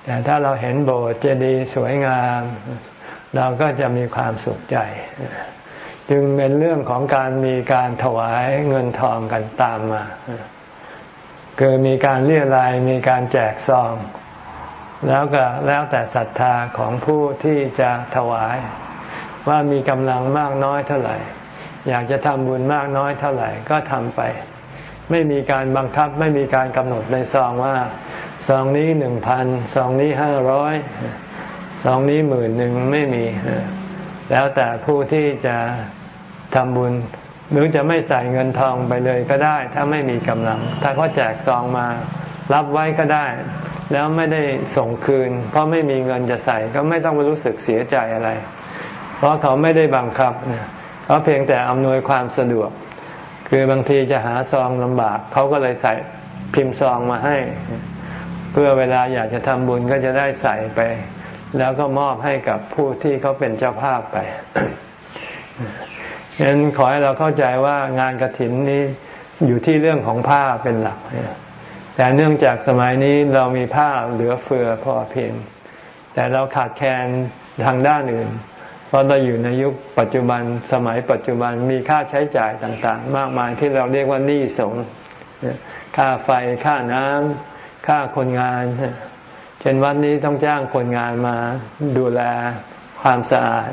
แต่ถ้าเราเห็นโบสถ์เจดีย์สวยงาม เราก็จะมีความสุขใจ จึงเป็นเรื่องของการมีการถวายเงินทองกันตามมา คือมีการเรียรายมีการแจกซอง แล้วก็แล้วแต่ศรัทธาของผู้ที่จะถวาย ว่ามีกำลังมากน้อยเท่าไหร่ อยากจะทำบุญมากน้อยเท่าไหร่ก็ทำไป ไม่มีการบังคับไม่มีการกำหนดในซองว่าซองนี้หนึ่งพันซองนี้ห้าร้อย ซองนี้หมื่นหนึ่งไม่มี แล้วแต่ผู้ที่จะทำบุญ หรือจะไม่ใส่เงินทองไปเลยก็ได้ ถ้าไม่มีกำลัง ถ้าเขาแจกซองมา รับไว้ก็ได้ แล้วไม่ได้ส่งคืน เพราะไม่มีเงินจะใส่ก็ไม่ต้องไปรู้สึกเสียใจอะไร เพราะเขาไม่ได้บังคับเนี่ยเขาเพียงแต่อำนวยความสะดวก คือบางทีจะหาซองลำบาก เขาก็เลยใส่พิมพ์ซองมาให้ เพื่อเวลาอยากจะทำบุญก็จะได้ใส่ไป แล้วก็มอบให้กับผู้ที่เขาเป็นเจ้าภาพไปฉะนั้นขอให้เราเข้าใจว่างานกระถินนี้อยู่ที่เรื่องของผ้าเป็นหลัก แต่เนื่องจากสมัยนี้เรามีผ้าเหลือเฟือพอเพียง แต่เราขาดแคลนทางด้านอื่น เพราะเราอยู่ในยุคปัจจุบันสมัยปัจจุบันมีค่าใช้จ่ายต่างๆ มากมายที่เราเรียกว่าหนี้สงค่าไฟค่าน้ำค่าคนงาน เช่นวันนี้ต้องจ้างคนงานมาดูแลความสะอาด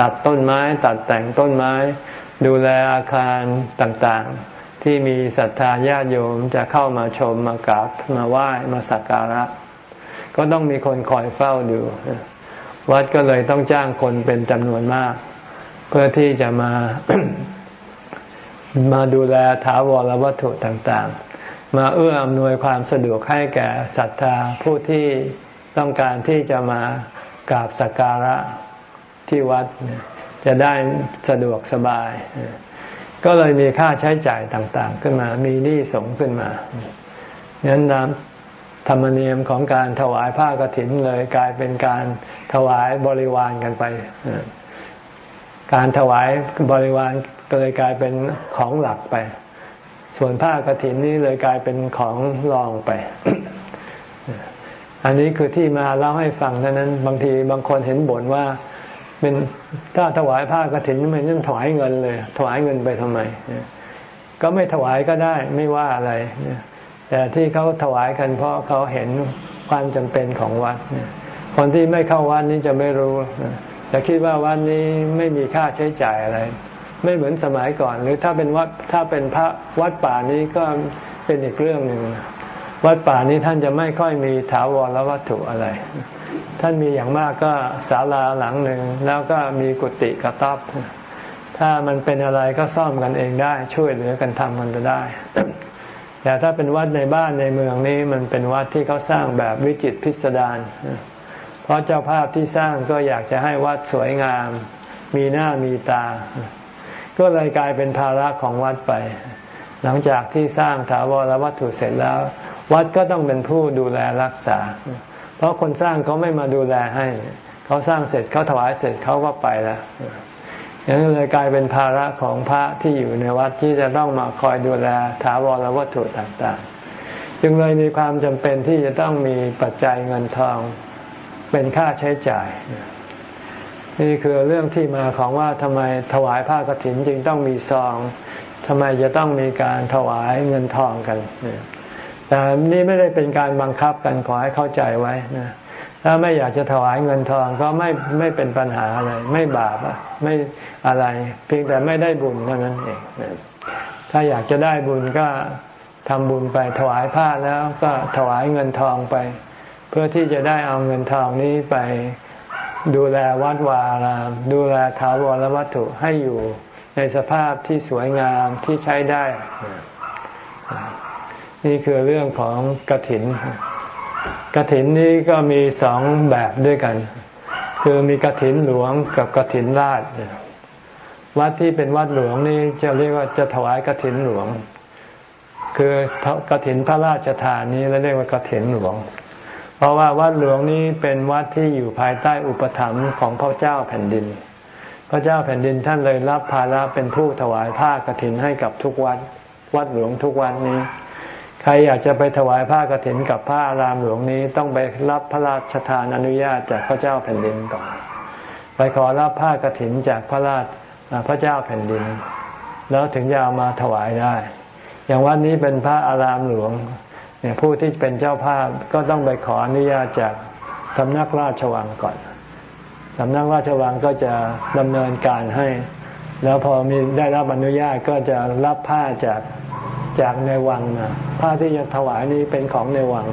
ตัดต้นไม้ตัดแต่งต้นไม้ ดูแลอาคารต่างๆ ที่มีศรัทธาญาติโยมจะเข้ามาชมมากราบมาไหว้มาสักการะ ก็ต้องมีคนคอยเฝ้าดู วัดก็เลยต้องจ้างคนเป็นจำนวนมาก เพื่อที่จะมามาดูแลถาวรวัตถุต่างๆ มาเอื้ออำนวยความสะดวกให้แก่ศรัทธาผู้ที่ต้องการที่จะมากราบสักการะที่วัด จะได้สะดวกสบาย ก็เลยมีค่าใช้จ่ายต่างๆ ขึ้นมา มีหนี้สงขึ้นมานั้นนธรรมเนียมของการถวายผ้ากรถินเลยกลายเป็นการถวายบริวารกันไป การถวายบริวารก็เลยกลายเป็นของหลักไป ส่วนผ้ากรถินนี่เลยกลายเป็นของรองไป อันนี้คือที่มาเล่าให้ฟังเท่านั้น บางทีบางคนเห็นบ่นว่าเป็นถ้าถวายผ้ากรถินไม่ต้องถวายเงินเลย ถวายเงินไปทำไม ก็ไม่ถวายก็ได้ไม่ว่าอะไรแแต่ที่เขาถวายกันเพราะเขาเห็นความจำเป็นของวัดคนที่ไม่เข้าวัดนี้จะไม่รู้จะคิดว่าวัดนี้ไม่มีค่าใช้จ่ายอะไร ไม่เหมือนสมัยก่อน หรือถ้าเป็นวัดถ้าเป็นพระวัดป่านี้ก็เป็นอีกเรื่องหนึ่งวัดป่านี้ท่านจะไม่ค่อยมีถาวรละวัตถุอะไร ท่านมีอย่างมากก็ศาลาหลังหนึ่งแล้วก็มีกุฏิกระต๊อบถ้ามันเป็นอะไรก็ซ่อมกันเองได้ ช่วยเหลือกันทำมันจะได้แต่ถ้าเป็นวัดในบ้านในเมืองนี้มันเป็นวัดที่เขาสร้างแบบวิจิตพิสดารเพราะเจ้าภาพที่สร้างก็อยากจะให้วัดสวยงาม มีหน้ามีตา ก็เลยกลายเป็นภาระของวัดไป หลังจากที่สร้างถาวรวัตถุเสร็จแล้ว วัดก็ต้องเป็นผู้ดูแลรักษา เพราะคนสร้างเขาไม่มาดูแลให้ เขาสร้างเสร็จเขาถวายเสร็จเขาก็ไปแล้วอย่างนั้เลยกลายเป็นภาระของพระที่อยู่ในวัดที่จะต้องมาคอยดูแลถาวรวัตถุต่างๆ จึงเลยมีความจำเป็นที่จะต้องมีปัจจัยเงินทองเป็นค่าใช้จ่าย นี่คือเรื่องที่มาของว่าทำไมถวายผ้ากรถินจึงต้องมีซองทำไมจะต้องมีการถวายเงินทองกันแต่นี่ไม่ได้เป็นการบังคับกันขอให้เข้าใจไว้นะถ้าไม่อยากจะถวายเงินทองก็ไม่ไม่เป็นปัญหาอะไรไม่บาปไม่อะไร เพียงแต่ไม่ได้บุญเท่านั้นเองถ้าอยากจะได้บุญก็ทำบุญไปถวายผ้าแล้วก็ถวายเงินทองไป เพื่อที่จะได้เอาเงินทองนี้ไป ดูแลวัดวาราม ดูแลถาวรวัตถุให้อยู่ในสภาพที่สวยงามที่ใช้ได้ นี่คือเรื่องของกระถินกระถินนี้ก็มีสองแบบด้วยกัน คือมีกระถินหลวงกับกระถินราชวัดที่เป็นวัดหลวงนี่จะเรียกว่าจะถวายกระถินหลวง คือกระถินพระราชทานนี้เราเรียกว่ากระถินหลวง ราะว่าวัดหลวงนี้เป็นวัดที่อยู่ภายใต้อุปถัมภ์ของพระเจ้าแผ่นดิน พระเจ้าแผ่นดินท่านเลยรับภาระเป็นผู้ถวายผ้ากระถินให้กับทุกวัด วัดหลวงทุกวัดนี้ ใครอยากจะไปถวายผ้ากรถินกับผ้าอารามหลวงนี้ต้องไปรับพระราชทานอนุญาตจากพระเจ้าแผ่นดินก่อน ไปขอรับผ้ากรถินจากพระราชพระเจ้าแผ่นดิน แล้วถึงจะเอามาถวายได้ อย่างวันนี้เป็นพระอารามหลวง เนี่ยผู้ที่เป็นเจ้าภาพก็ต้องไปขออนุญาตจากสำนักราชวังก่อนสำนักราชวังก็จะดำเนินการให้ แล้วพอมีได้รับอนุญาตก็จะรับผ้าจากจากในวังนะผ้าที่จะถวายนี้เป็นของในวัง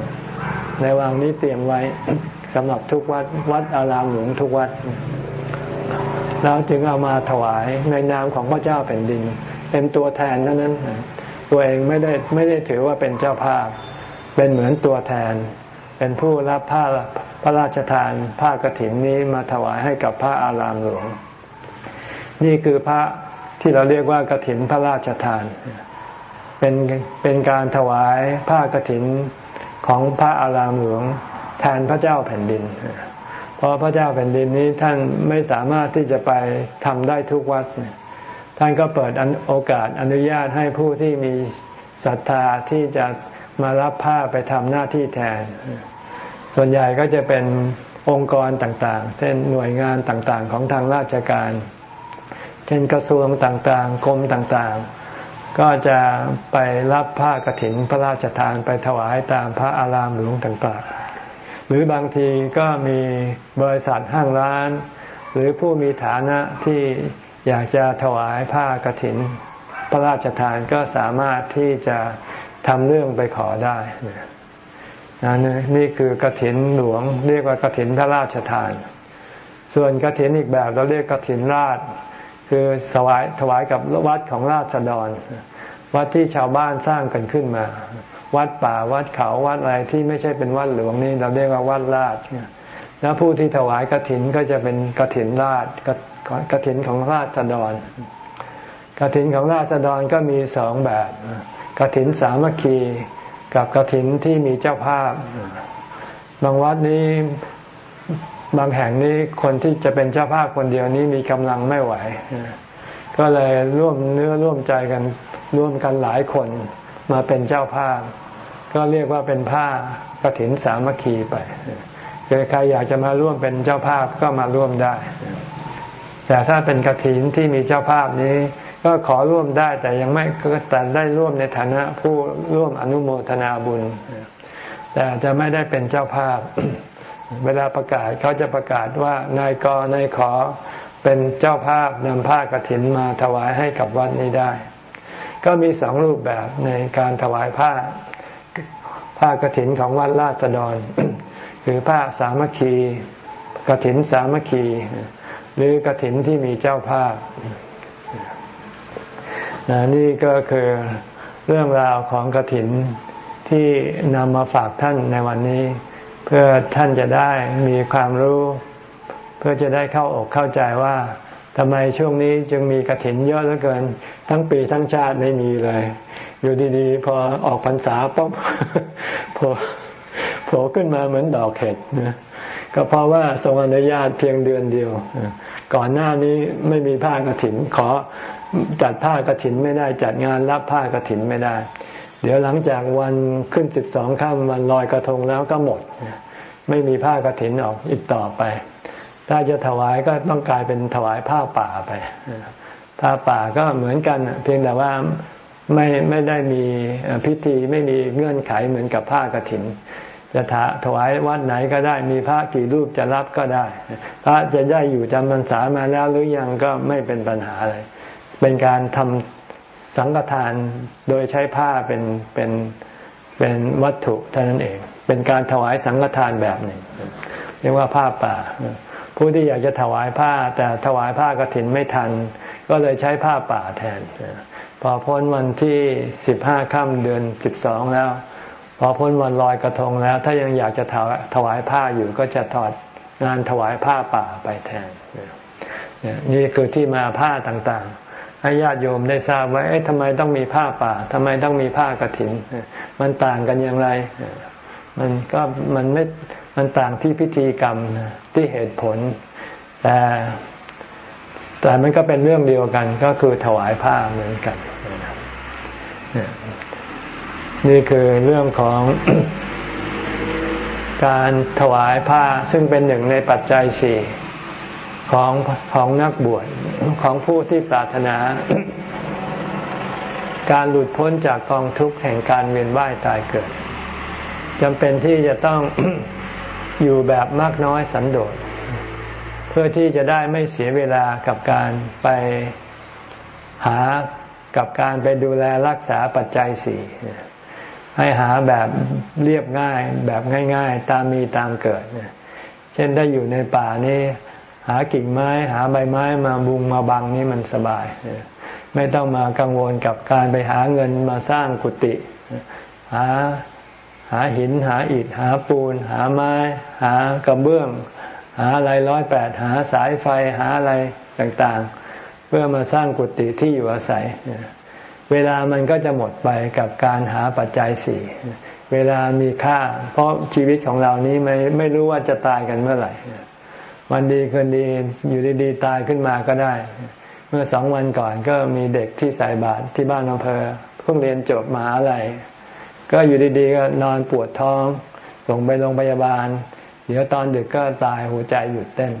ในวังนี้เตรียมไว้สำหรับทุกวัดวัดอารามหลวงทุกวัดเราจึงเอามาถวายในนามของพระเจ้าแผ่นดิน เป็นตัวแทนเท่านั้น ตัวเองไม่ได้ไม่ได้ถือว่าเป็นเจ้าภาพ เป็นเหมือนตัวแทน เป็นผู้รับผ้าพระราชทานผ้ากรถินนี้มาถวายให้กับพระอารามหลวง นี่คือพระที่เราเรียกว่ากรถินพระราชทาน เป็นเป็นการถวายผ้ากรถินของพระอารามหลวงแทนพระเจ้าแผ่นดิน เพราะพระเจ้าแผ่นดินนี้ท่านไม่สามารถที่จะไปทำได้ทุกวัด ท่านก็เปิดโอกาสอนุญาตให้ผู้ที่มีศรัทธาที่จะ มารับผ้าไปทำหน้าที่แทน ส่วนใหญ่ก็จะเป็นองค์กรต่างๆ เช่นหน่วยงานต่างๆ ของทางราชการ เช่นกระทรวงต่างๆ กรมต่างๆ ก็จะไปรับผ้ากรถินพระราชทานไปถวายตามพระอารามหลวงต่างๆ หรือบางทีก็มีบริษัทห้างร้าน หรือผู้มีฐานะที่อยากจะถวายผ้ากรถิน พระราชทานก็สามารถที่จะ ทำเรื่องไปขอได้นะนี่คือกระถินหลวง เรียกว่ากระถินพระราชทาน ส่วนกระถินอีกแบบเราเรียกกระถินราช คือถวายถวายกับวัดของราษฎร วัดที่ชาวบ้านสร้างกันขึ้นมา วัดป่าวัดเขาวัดอะไรที่ไม่ใช่เป็นวัดหลวงนี่เราเรียกว่าวัดราชแล้วผู้ที่ถวายกระถินก็จะเป็นกระถินราชกระถินของราษฎรกระถินของราษฎรก็มีสองแบบ กรถินสามัคคีกับกรถินที่มีเจ้าภาพ บางวัดนี้บางแห่งนี้คนที่จะเป็นเจ้าภาพคนเดียวนี้มีกำลังไม่ไหว ก็เลยร่วมเนื้อร่วมใจกันร่วมกันหลายคนมาเป็นเจ้าภาพ ก็เรียกว่าเป็นผ้ากระถินสามัคคีไปคือใครอยากจะมาร่วมเป็นเจ้าภาพก็มาร่วมได้ แต่ถ้าเป็นกระถินที่มีเจ้าภาพนี้ ก็ขอร่วมได้แต่ยังไม่ก็แต่ได้ร่วมในฐานะผู้ร่วมอนุโมทนาบุญ แต่จะไม่ได้เป็นเจ้าภาพ เวลาประกาศเขาจะประกาศว่านายกนายขอเป็นเจ้าภาพนำผ้ากรถินมาถวายให้กับวัดนี้ได้ ก็มีสองรูปแบบในการถวายผ้าผ้ากรถินของวัดราชดรคือผ้าสามัคคีกรถินสามัคคี หรือกรถินที่มีเจ้าภาพ นี่ก็คือเรื่องราวของกระถินที่นำมาฝากท่านในวันนี้ เพื่อท่านจะได้มีความรู้ เพื่อจะได้เข้าอกเข้าใจว่าทำไมช่วงนี้จึงมีกระถินเยอะเหลือเกิน ทั้งปีทั้งชาติไม่มีเลย อยู่ดีๆ พอออกพรรษาปุ๊บโผล่โผล่ขึ้นมาเหมือนดอกเห็ดนะก็เพราะว่าทรงอนุญาตเพียงเดือนเดียว ก่อนหน้านี้ไม่มีผ้ากระถินขอ จัดผ้ากระถินไม่ได้ จัดงานรับผ้ากระถินไม่ได้ เดี๋ยวหลังจากวันขึ้นสิบสองค่ำวันลอยกระทงแล้วก็หมด ไม่มีผ้ากระถินออกอีกต่อไป ถ้าจะถวายก็ต้องกลายเป็นถวายผ้าป่าไปผ้าป่าก็เหมือนกัน เพียงแต่ว่าไม่ไม่ได้มีพิธีไม่มีเงื่อนไขเหมือนกับผ้ากระถินจะถวายวัดไหนก็ได้มีพระกี่รูปจะรับก็ได้ พระจะได้อยู่จำพรรษามาแล้วหรือยังก็ไม่เป็นปัญหาอะไร เป็นการทำสังฆทานโดยใช้ผ้าเป็นเป็นเป็นวัตถุเท่านั้นเอง เป็นการถวายสังฆทานแบบหนึ่งเรียกว่าผ้าป่า ผู้ที่อยากจะถวายผ้า แต่ถวายผ้ากรถินไม่ทัน ก็เลยใช้ผ้าป่าแทน พอพ้นวันที่สิบห้าค่ำเดือนสิบสองแล้ว พอพ้นวันลอยกระทงแล้ว ถ้ายังอยากจะถวายผ้าอยู่ก็จะถอดงานถวายผ้าป่าไปแทนนี่คือที่มาผ้าต่างๆ ให้ญาติโยมได้ทราบว่าเอ๊ะทำไมต้องมีผ้าป่าทำไมต้องมีผ้ากรถิน มันต่างกันอย่างไร มันก็มันไม่มันต่างที่พิธีกรรมที่เหตุผล แต่แต่มันก็เป็นเรื่องเดียวกันก็คือถวายผ้าเหมือนกัน นี่คือเรื่องของการถวายผ้าซึ่งเป็นหนึ่งในปัจจัยสี่ ของของนักบวชของผู้ที่ปรารถนา การหลุดพ้นจากกองทุกข์แห่งการเวียนว่ายตายเกิดจำเป็นที่จะต้องอยู่แบบมากน้อยสันโดษ เพื่อที่จะได้ไม่เสียเวลากับการไปหากับการไปดูแลรักษาปัจจัยสี่ให้หาแบบเรียบง่ายแบบง่าย ๆ ตามมีตามเกิด เช่นได้อยู่ในป่านี้ากิ่งไม้ หาใบไม้มาบุงมาบังนี่มันสบาย ไม่ต้องมากังวลกับการไปหาเงินมาสร้างกุฏิหาหาหินหาอิฐหาปูน หาไม้ หากระเบื้อง หาอะไรร้อยแปดหาสายไฟหาอะไรต่างๆ เพื่อมาสร้างกุฏิที่อยู่อาศัย เวลามันก็จะหมดไปกับการหาปัจจัยสี่เวลามีค่า เพราะชีวิตของเรานี้ไม่ไม่รู้ว่าจะตายกันเมื่อไหร่ วันดีคืนดีอยู่ดีๆตายขึ้นมาก็ได้ เมื่อสองวันก่อนก็มีเด็กที่ใส่บาตรที่บ้านอำเภอเพิ่งเรียนจบมหาลัยก็อยู่ดีๆก็นอนปวดท้องส่งไปโรงพยาบาล เดี๋ยวตอนดึกก็ตายหัวใจหยุดเต้น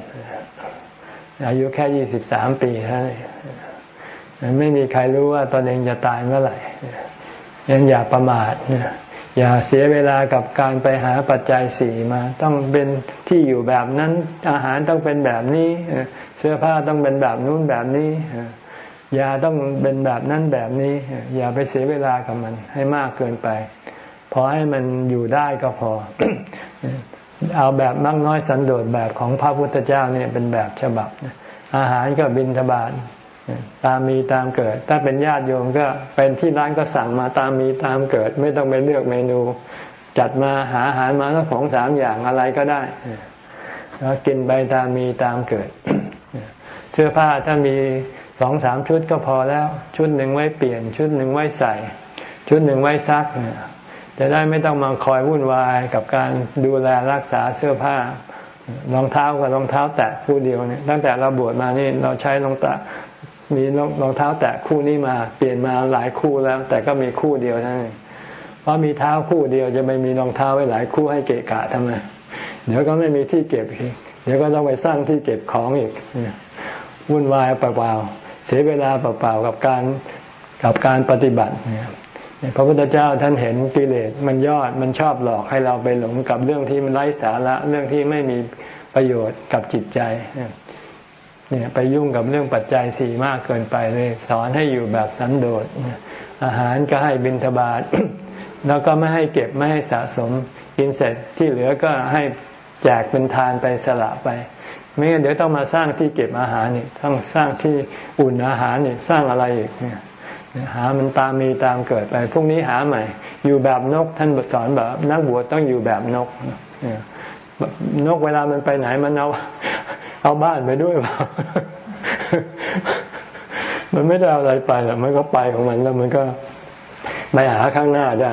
อายุแค่ยี่สิบสามปีเท่านั้นไม่มีใครรู้ว่าตนเองจะตายเมื่อไหร่ยังอย่าประมาท อย่าเสียเวลากับการไปหาปัจจัยสี่มา ต้องเป็นที่อยู่แบบนั้น อาหารต้องเป็นแบบนี้ เสื้อผ้าต้องเป็นแบบนู้นแบบนี้ยาต้องเป็นแบบนั้นแบบนี้ อย่าไปเสียเวลากับมัน ให้มากเกินไป พอให้มันอยู่ได้ก็พอ เอาแบบมากน้อยสันโดษแบบของพระพุทธเจ้าเนี่ยเป็นแบบฉบับอาหารก็บินทบาท ตามมีตามเกิด ถ้าเป็นญาติโยมก็เป็นที่ร้านก็สั่งมาตามมีตามเกิด ไม่ต้องไปเลือกเมนู จัดมาหาอาหารมาสักของสามอย่างอะไรก็ได้แล้วกินไปตามมีตามเกิด เสื้อผ้าถ้ามีสองสามชุดก็พอแล้ว ชุดหนึ่งไว้เปลี่ยน ชุดหนึ่งไว้ใส่ ชุดหนึ่งไว้ซักจะได้ไม่ต้องมาคอยวุ่นวายกับการดูแลรักษาเสื้อผ้ารองเท้ากับรองเท้าแตะคู่เดียวเนี่ยตั้งแต่เราบวชมานี่เราใช้รองเท้า มีรองเท้าแตะคู่นี้มาเปลี่ยนมาหลายคู่แล้ว แต่ก็มีคู่เดียวเท่านั้นเพราะมีเท้าคู่เดียวจะไม่มีรองเท้าไว้หลายคู่ให้เกะกะทำไมเดี๋ยวก็ไม่มีที่เก็บอีกเดี๋ยวก็ต้องไปสร้างที่เก็บของอีกวุ่นวายเปล่าเสียเวลาเปล่าๆกับการกับการปฏิบัติเนี่ยพระพุทธเจ้าท่านเห็นกิเลสมันยอดมันชอบหลอกให้เราไปหลงกับเรื่องที่มันไร้สาระเรื่องที่ไม่มีประโยชน์กับจิตใจ เนี่ยไปยุ่งกับเรื่องปัจจัยสี่มากเกินไปเลย สอนให้อยู่แบบสันโดษอาหารก็ให้บิณฑบาตแล้วก็ไม่ให้เก็บไม่ให้สะสมกินเสร็จที่เหลือก็ให้แจกเป็นทานไปสละไปไม่งั้นเดี๋ยวต้องมาสร้างที่เก็บอาหารนี่ต้องสร้างที่อุ่นอาหารนี่สร้างอะไรอีกเนี่ยหามันตามมีตามเกิดไปพรุ่งนี้หาใหม่ อยู่แบบนกท่านสอนแบบนักบวชต้องอยู่แบบนกนกเวลามันไปไหนมันเอา เอาบ้านไปด้วยเปล่ามันไม่ได้เอาอะไรไปหรอกมันก็ไปของมันแล้วมันก็ไปหาข้างหน้าได้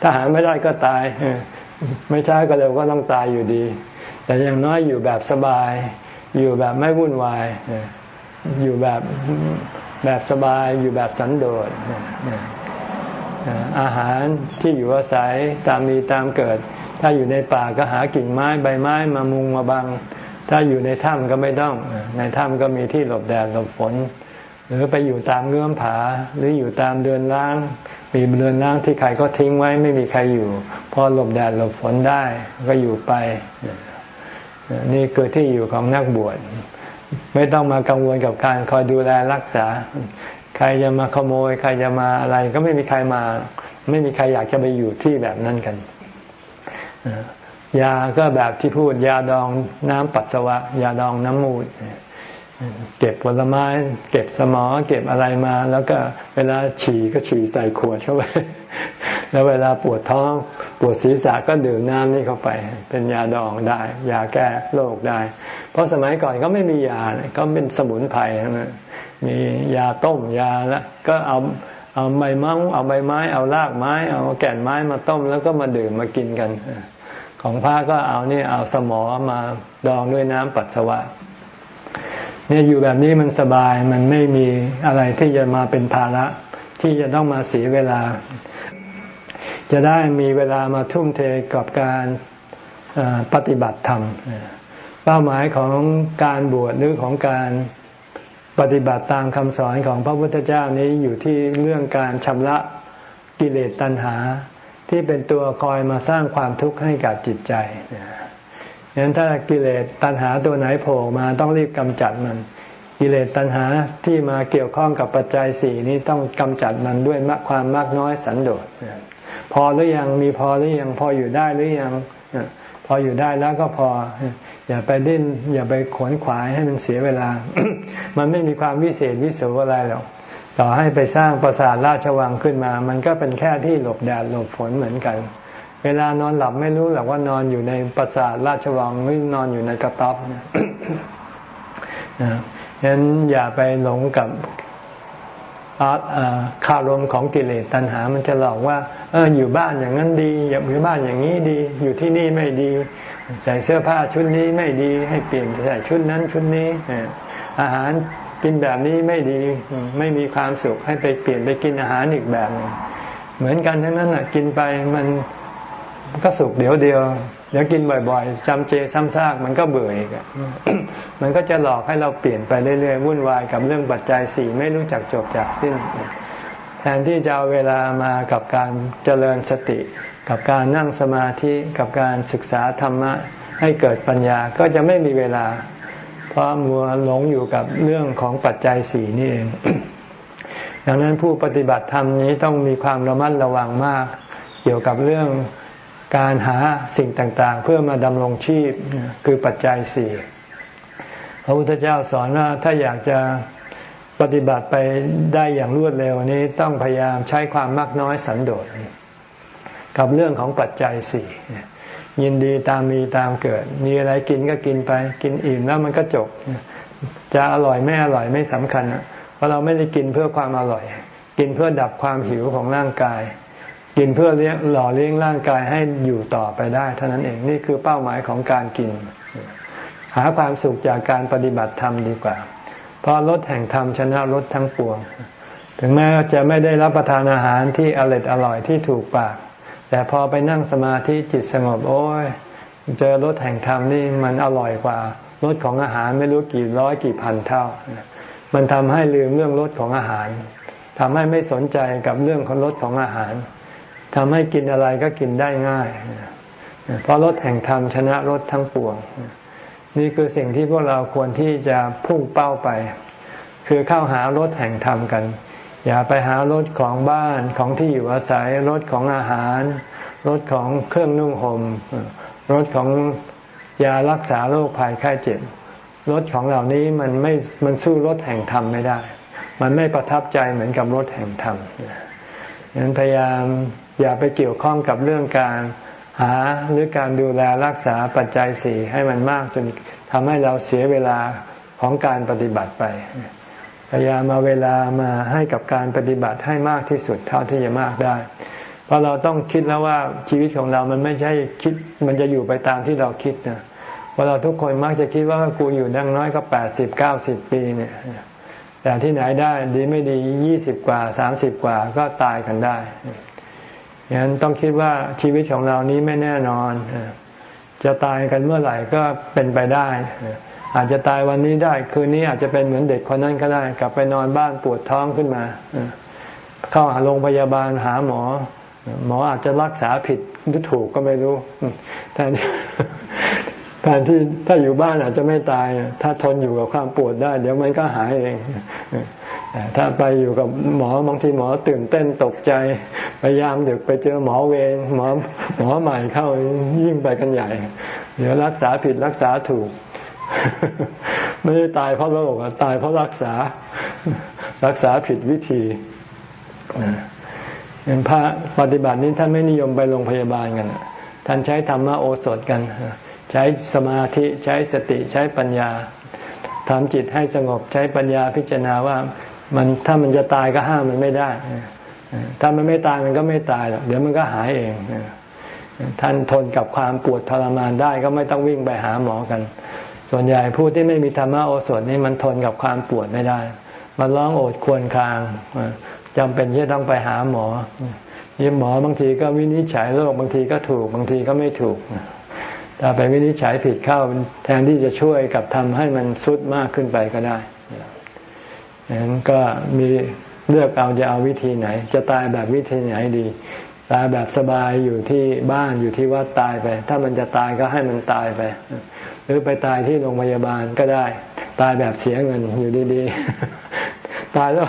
ถ้าหาไม่ได้ก็ตายไม่ช้าก็เร็วก็ต้องตายอยู่ดี แต่อย่างน้อยอยู่แบบสบาย อยู่แบบไม่วุ่นวาย อยู่แบบแบบสบาย อยู่แบบสันโดษอาหารที่อยู่อาศัยตามมีตามเกิด ถ้าอยู่ในป่าก็หากิ่งไม้ใบไม้มามุงมาบัง ถ้าอยู่ในถ้ำก็ไม่ต้อง ในถ้ำก็มีที่หลบแดดหลบฝน หรือไปอยู่ตามเงื่อมผา หรืออยู่ตามเดือนล่าง มีเดือนล่างที่ใครก็ทิ้งไว้ไม่มีใครอยู่ พอหลบแดดหลบฝนได้ก็อยู่ไป นี่คือที่อยู่ของนักบวช ไม่ต้องมากังวลกับการคอยดูแลรักษา ใครจะมาขโมย ใครจะมาอะไรก็ไม่มีใครมา ไม่มีใครอยากจะไปอยู่ที่แบบนั้นกัน ยาก็แบบที่พูดยาดองน้ำปัสสาวะ ยาดองน้ำมูดเก็บผลไม้ เก็บสมอ เก็บอะไรมา แล้วก็เวลาฉี่ก็ฉี่ใส่ขวดเข้าไป แล้วเวลาปวดท้อง ปวดศีรษะก็ดื่มน้ำนี่เข้าไป เป็นยาดองได้ ยาแก้โรคได้ เพราะสมัยก่อนก็ไม่มียาก็เป็นสมุนไพรนะมียาต้มยาแล้วก็เอาเอาใบมังเอาใบไม้ เอารากไม้ เอาแก่นไม้มาต้มแล้วก็มาดื่มมากินกัน ของพระก็เอานี่เอาสมอมาดองด้วยน้ำปัสสาวะ เนี่ยอยู่แบบนี้มันสบายมันไม่มีอะไรที่จะมาเป็นภาระที่จะต้องมาเสียเวลา จะได้มีเวลามาทุ่มเทกับการปฏิบัติธรรม เป้าหมายของการบวชหรือของการปฏิบัติตามคำสอนของพระพุทธเจ้านี้อยู่ที่เรื่องการชำระกิเลสตัณหา ที่เป็นตัวคอยมาสร้างความทุกข์ให้กับจิตใจดังนั้นถ้ากิเลสตัณหาตัวไหนโผล่มาต้องรีบกำจัดมัน กิเลสตัณหาที่มาเกี่ยวข้องกับปัจจัยสี่นี้ต้องกำจัดมันด้วยมความมากน้อยสันโดษพอหรือยังมีพอหรือยังพออยู่ได้หรือยังพออยู่ได้แล้วก็พอ อย่าไปดิ้นอย่าไปขวนขวายให้มันเสียเวลา มันไม่มีความวิเศษวิโสอะไรหรอก ต่อให้ไปสร้างปราสาทราชวังขึ้นมา มันก็เป็นแค่ที่หลบแดดหลบฝนเหมือนกัน เวลานอนหลับไม่รู้หรอกว่านอนอยู่ในปราสาทราชวังหรือนอนอยู่ในกระต๊อบนะฉะนั้นอย่าไปหลงกับคาวรมของกิเลสตัณหา มันจะหลอกว่าเอออยู่บ้านอย่างนั้นดี อยู่บ้านอย่างนี้ดี อยู่ที่นี่ไม่ดี ใส่เสื้อผ้าชุดนี้ไม่ดี ให้เปลี่ยนใส่ชุดนั้นชุดนี้อาหาร กินแบบนี้ไม่ดีไม่มีความสุขให้ไปเปลี่ยนไปกินอาหารอีกแบบนึงเหมือนกันทั้งนั้นอะ กินไปมันก็สุขเดี๋ยวเดียว เดี๋ยวกินบ่อยๆจำเจซ้ำซากมันก็เบื่ออีกมันก็จะหลอกให้เราเปลี่ยนไปเรื่อยๆวุ่นวายกับเรื่องปัจจัยสี่ไม่รู้จักจบจากสิ้น แทนที่จะเอาเวลามากับการเจริญสติ กับการนั่งสมาธิกับการศึกษาธรรมะให้เกิดปัญญาก็จะไม่มีเวลา เพราะมัวหลงอยู่กับเรื่องของปัจจัยสี่นี่เอง ดังนั้นผู้ปฏิบัติธรรมนี้ต้องมีความระมัดระวังมาก เกี่ยวกับเรื่องการหาสิ่งต่างๆ เพื่อมาดำรงชีพคือปัจจัยสี่พระพุทธเจ้าสอนว่าถ้าอยากจะปฏิบัติไปได้อย่างรวดเร็วนี้ต้องพยายามใช้ความมากน้อยสันโดษกับเรื่องของปัจจัยสี่ ยินดีตามมีตามเกิด มีอะไรกินก็กินไป กินอิ่มแล้วมันก็จบ จะอร่อยไม่อร่อยไม่สำคัญเพราะเราไม่ได้กินเพื่อความอร่อย กินเพื่อดับความหิวของร่างกาย กินเพื่อเลี้ยงหล่อเลี้ยงร่างกายให้อยู่ต่อไปได้ เท่านั้นเองนี่คือเป้าหมายของการกิน หาความสุขจากการปฏิบัติธรรมดีกว่า เพราะรถแห่งธรรมชนะรถทั้งปวง ถึงแม้จะไม่ได้รับประทานอาหารที่อร่อยอร่อยที่ถูกปาก แต่พอไปนั่งสมาธิจิตสงบโอ้ยเจอรถแห่งธรรมนี่มันอร่อยกว่ารสของอาหารไม่รู้กี่ร้อยกี่พันเท่า มันทำให้ลืมเรื่องรสของอาหารทำให้ไม่สนใจกับเรื่องของรสของอาหารทำให้กินอะไรก็กินได้ง่าย เพราะรสแห่งธรรมชนะรสทั้งปวง นี่คือสิ่งที่พวกเราควรที่จะพุ่งเป้าไป คือเข้าหารสแห่งธรรมกัน อย่าไปหารสของบ้านของที่อยู่อาศัยรสของอาหารรสของเครื่องนุ่งหม่มรสของยารักษาโรคภัยไข้เจ็บรสของเหล่านี้มันไม่มันสู้รสแห่งธรรมไม่ได้ มันไม่ประทับใจเหมือนกับรสแห่งธรรมดังนั้นพยายามอย่าไปเกี่ยวข้องกับเรื่องการหาหรือการดูแลรักษาปัจจัยสี่ให้มันมากจนทำให้เราเสียเวลาของการปฏิบัติไป พยายามมาเวลามาให้กับการปฏิบัติให้มากที่สุดเท่าที่จะมากได้ เพราะเราต้องคิดแล้วว่าชีวิตของเรามันไม่ใช่คิด มันจะอยู่ไปตามที่เราคิดนะเพราะเราทุกคนมักจะคิดว่ากูอยู่นั่งน้อยก็แปดสิบเก้าสิบปีเนี่ย แต่ที่ไหนได้ดีไม่ดียี่สิบกว่าสามสิบกว่าก็ตายกันได้ฉะนั้นต้องคิดว่าชีวิตของเรานี้ไม่แน่นอน จะตายกันเมื่อไหร่ก็เป็นไปได้ อาจจะตายวันนี้ได้ คืนนี้อาจจะเป็นเหมือนเด็กคนนั้นก็ได้ กลับไปนอนบ้านปวดท้องขึ้นมา เข้าหาโรงพยาบาลหาหมอ หมออาจจะรักษาผิดหรือถูกก็ไม่รู้แต่แทนที่ถ้าอยู่บ้านอาจจะไม่ตาย ถ้าทนอยู่กับความปวดได้ เดี๋ยวมันก็หายเองถ้าไปอยู่กับหมอบางทีหมอตื่นเต้นตกใจ พยายามดึกไปเจอหมอเวรหมอหมอใหม่เข้ายิ่งไปกันใหญ่ เดี๋ยวรักษาผิดรักษาถูก ไม่ได้ตายเพราะโรคตายเพราะรักษา รักษาผิดวิธีเป็นพระปฏิบัตินี้ท่านไม่นิยมไปโรงพยาบาลกันท่านใช้ธรรมโอสถกัน ใช้สมาธิใช้สติใช้ปัญญาทำจิตให้สงบใช้ปัญญาพิจารณาว่ามันถ้ามันจะตายก็ห้ามมันไม่ได้ ถ้ามันไม่ตายมันก็ไม่ตายหรอกเดี๋ยวมันก็หายเอง ท่านทนกับความปวดทรมานได้ก็ไม่ต้องวิ่งไปหาหมอกัน ส่วนใหญ่ผู้ที่ไม่มีธรรมะโอสถนี่มันทนกับความปวดไม่ได้ มันร้องโอดควรคางจำเป็นที่ต้องไปหาหมอยิมหมอบางทีก็วินิจฉัยโรคบางทีก็ถูกบางทีก็ไม่ถูกถ้าไปวินิจฉัยผิดเข้าแทนที่จะช่วยกับทำให้มันสุดมากขึ้นไปก็ได้ดังนั้นก็มีเลือกเอาจะเอาวิธีไหน จะตายแบบวิธีไหนดี ตายแบบสบายอยู่ที่บ้านอยู่ที่วัดตายไป ถ้ามันจะตายก็ให้มันตายไป หรือไปตายที่โรงพยาบาลก็ได้ ตายแบบเสียเงินอยู่ดีๆ ตายแล้ว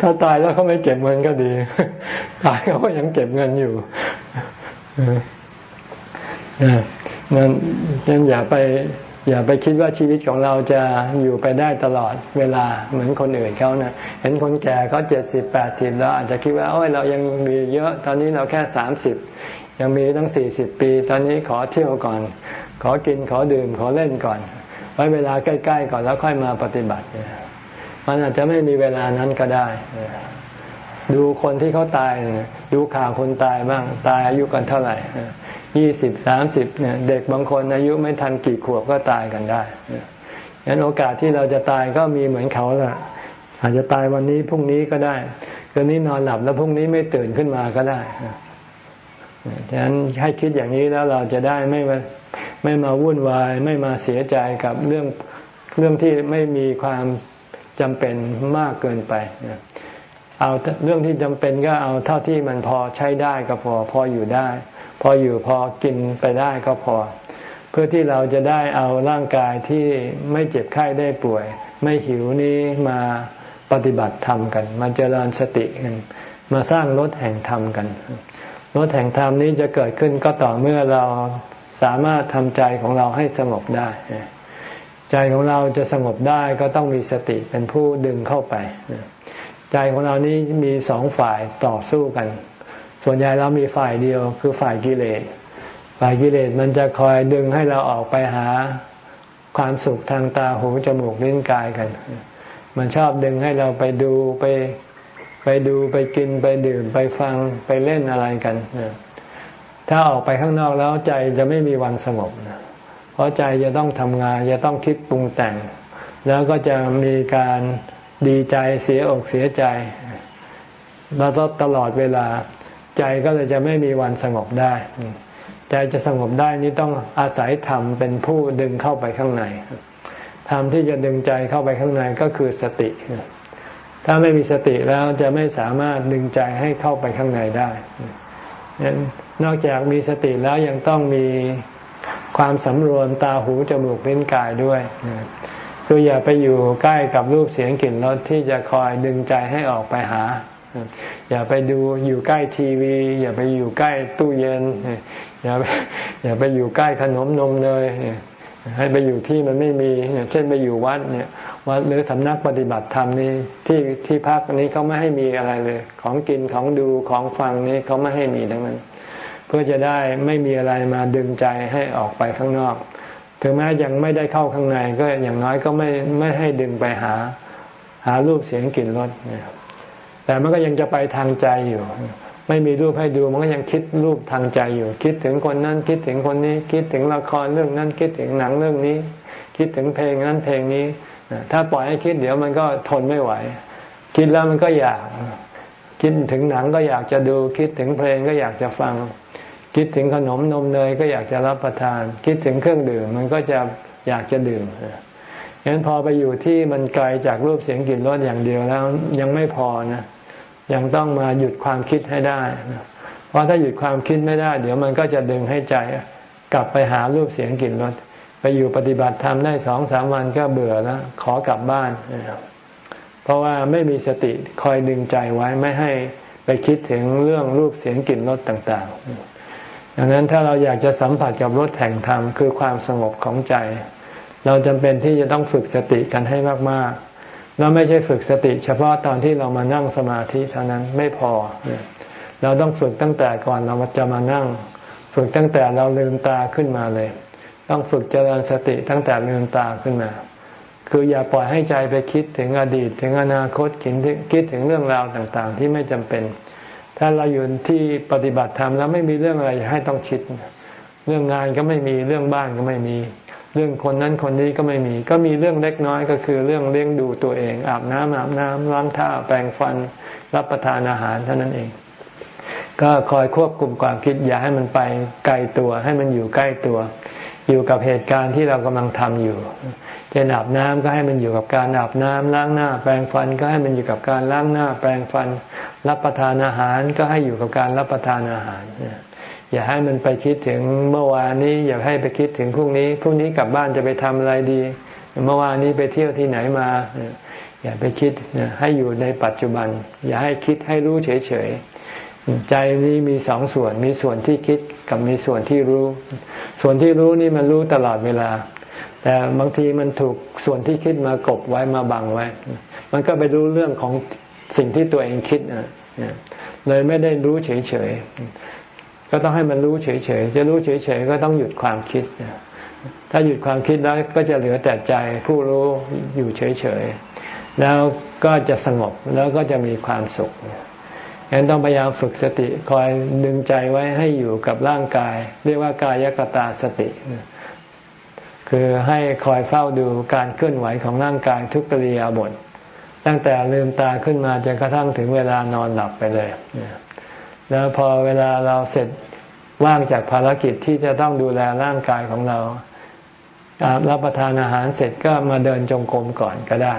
ถ้าตายแล้วเขาไม่เก็บเงินก็ดี ตายเขาก็ยังเก็บเงินอยู่นั่นนั่นอย่าไป อย่าไปคิดว่าชีวิตของเราจะอยู่ไปได้ตลอดเวลาเหมือนคนอื่นเขานะเห็นคนแก่เขาเจ็ดสิบแปดสิบแล้วอาจจะคิดว่าโอ้ยเรายังมีเยอะ ตอนนี้เราแค่สามสิบยังมีตั้งสี่สิบปี ตอนนี้ขอเที่ยวก่อน ขอกินขอดื่มขอเล่นก่อน ไว้เวลาใกล้ ๆ ก่อนแล้วค่อยมาปฏิบัติมันอาจจะไม่มีเวลานั้นก็ได้ ดูคนที่เขาตายดูข่าวคนตายบ้าง ตายอายุกันเท่าไหร่ยี่สิบสามสิบเนี่ยเด็กบางคนอายุไม่ทันกี่ขวบก็ตายกันได้งั้นโอกาสที่เราจะตายก็มีเหมือนเขาแหละอาจจะตายวันนี้พรุ่งนี้ก็ได้คืนนี้นอนหลับแล้วพรุ่งนี้ไม่ตื่นขึ้นมาก็ได้ฉะนั้นให้คิดอย่างนี้แล้วเราจะได้ไม่ ไม่มาวุ่นวาย ไม่มาเสียใจกับเรื่องเรื่องที่ไม่มีความจำเป็นมากเกินไปเอาเรื่องที่จำเป็นก็เอาเท่าที่มันพอใช้ได้ก็พอ พออยู่ได้ พออยู่พอกินไปได้ก็พอ เพื่อที่เราจะได้เอาร่างกายที่ไม่เจ็บไข้ได้ป่วย ไม่หิวนี้มาปฏิบัติธรรมกันมาเจริญสติกันมาสร้างรถแห่งธรรมกันรถแห่งธรรมนี้จะเกิดขึ้นก็ต่อเมื่อเรา สามารถทำใจของเราให้สงบได้ ใจของเราจะสงบได้ก็ต้องมีสติเป็นผู้ดึงเข้าไป ใจของเรานี้มีสองฝ่ายต่อสู้กัน ส่วนใหญ่เรามีฝ่ายเดียวคือฝ่ายกิเลส ฝ่ายกิเลสมันจะคอยดึงให้เราออกไปหาความสุขทางตาหูจมูกลิ้นกายกัน มันชอบดึงให้เราไปดูไปไปดูไปกินไปดื่มไปฟังไปเล่นอะไรกัน ถ้าออกไปข้างนอกแล้วใจจะไม่มีวันสงบ เพราะใจจะต้องทำงาน จะต้องคิดปรุงแต่ง แล้วก็จะมีการดีใจเสียอกเสียใจแล้วตลอดเวลา ใจก็เลยจะไม่มีวันสงบได้ ใจจะสงบได้นี่ต้องอาศัยธรรมเป็นผู้ดึงเข้าไปข้างในธธรรมที่จะดึงใจเข้าไปข้างในก็คือสติ ถ้าไม่มีสติแล้วจะไม่สามารถดึงใจให้เข้าไปข้างในได้ นอกจากมีสติแล้วยังต้องมีความสำรวมตาหูจมูกลิ้นกายด้วยคืออย่าไปอยู่ใกล้กับรูปเสียงกลิ่นรสที่จะคอยดึงใจให้ออกไปหา อย่าไปดูอยู่ใกล้ทีวี อย่าไปอยู่ใกล้ตู้เย็น อย่าอย่าไปอยู่ใกล้ขนมนมเนยให้ไปอยู่ที่มันไม่มีเช่นไปอยู่วัดเนี่ยวัดหรือสำนักปฏิบัติธรรมนี้ที่ที่พักนี้เขาไม่ให้มีอะไรเลย ของกินของดูของฟังนี้เขาไม่ให้มีทั้งนั้น เพื่อจะได้ไม่มีอะไรมาดึงใจให้ออกไปข้างนอก ถึงแม้ยังไม่ได้เข้าข้างในก็อย่างน้อยก็ไม่ไม่ให้ดึงไปหา หารูปเสียงกลิ่นรสแต่มันก็ยังจะไปทางใจอยู่ ไม่มีรูปให้ดูมันก็ยังคิดรูปทางใจอยู่ คิดถึงคนนั้นคิดถึงคนนี้ คิดถึงละครเรื่องนั้นคิดถึงหนังเรื่องนี้ คิดถึงเพลงนั้นเพลงนี้ ถ้าปล่อยให้คิดเดี๋ยวมันก็ทนไม่ไหว คิดแล้วมันก็อยากคิดถึงหนังก็อยากจะดู คิดถึงเพลงก็อยากจะฟัง คิดถึงขนมนมเนยก็อยากจะรับประทาน คิดถึงเครื่องดื่มมันก็จะอยากจะดื่มงั้นพอไปอยู่ที่มันไกลจากรูปเสียงกลิ่นรสอย่างเดียวแล้วยังไม่พอนะยังต้องมาหยุดความคิดให้ได้ เพราะถ้าหยุดความคิดไม่ได้ เดี๋ยวมันก็จะดึงให้ใจกลับไปหารูปเสียงกลิ่นรสไปอยู่ปฏิบัติธรรมได้สองสามวันก็เบื่อแล้วขอกลับบ้าน เพราะว่าไม่มีสติคอยดึงใจไว้ไม่ให้ไปคิดถึงเรื่องรูปเสียงกลิ่นรสต่าง ๆ ดังนั้นถ้าเราอยากจะสัมผัสกับรสแห่งธรรมคือความสงบของใจ เราจำเป็นที่จะต้องฝึกสติกันให้มากๆเราไม่ใช่ฝึกสติ เฉพาะตอนที่เรามานั่งสมาธิเท่านั้นไม่พอ เราต้องฝึกตั้งแต่ก่อนเราจะมานั่ง ฝึกตั้งแต่เราลืมตาขึ้นมาเลย ต้องฝึกเจริญสติตั้งแต่ลืมตาขึ้นมา คืออย่าปล่อยให้ใจไปคิดถึงอดีต ถึงอนาคตคิดคิดถึงเรื่องราวต่างๆ ที่ไม่จำเป็น ถ้าเราอยู่ที่ปฏิบัติธรรมแล้วไม่มีเรื่องอะไรให้ต้องคิด เรื่องงานก็ไม่มีเรื่องบ้านก็ไม่มี เรื่องคนนั้นคนนี้ก็ไม่มี ก็มีเรื่องเล็กน้อยก็คือเรื่องเลี้ยงดูตัวเอง อาบน้ำอาบน้ำล้างเท้าแปรงฟัน รับประทานอาหารเท่านั้นเอง ก็คอยควบคุมความคิดอย่าให้มันไปไกลตัว ให้มันอยู่ใกล้ตัว อยู่กับเหตุการณ์ที่เรากำลังทำอยู่ จะอาบน้ำก็ให้มันอยู่กับการอาบน้ำล้างหน้า แปรงฟันก็ให้มันอยู่กับการล้างหน้า แปรงฟัน รับประทานอาหารก็ให้อยู่กับการรับประทานอาหาร อย่าให้มันไปคิดถึงเมื่อวานนี้ อย่าให้ไปคิดถึงพรุ่งนี้พรุ่งนี้กลับบ้านจะไปทำอะไรดี เมื่อวานนี้ไปเที่ยวที่ไหนมา อย่าไปคิดให้อยู่ในปัจจุบัน อย่าให้คิดให้รู้เฉยๆใจนี้มีสองส่วนมีส่วนที่คิดกับมีส่วนที่รู้ ส่วนที่รู้นี่มันรู้ตลอดเวลา แต่บางทีมันถูกส่วนที่คิดมากบไว้มาบังไว้ มันก็ไปรู้เรื่องของสิ่งที่ตัวเองคิดเลยไม่ได้รู้เฉยก็ต้องให้มันรู้เฉยๆ จะรู้เฉยๆ ก็ต้องหยุดความคิด ถ้าหยุดความคิดแล้วก็จะเหลือแต่ใจผู้รู้อยู่เฉยๆ แล้วก็จะสงบแล้วก็จะมีความสุขงั้นต้องพยายามฝึกสติคอยดึงใจไว้ให้อยู่กับร่างกาย เรียกว่ากายกตาสติ คือให้คอยเฝ้าดูการเคลื่อนไหวของร่างกายทุกกริยาบท ตั้งแต่ลืมตาขึ้นมาจนกระทั่งถึงเวลานอนหลับไปเลย แล้วพอเวลาเราเสร็จว่างจากภารกิจที่จะต้องดูแลร่างกายของเรารับประทานอาหารเสร็จก็มาเดินจงกรมก่อนก็ได้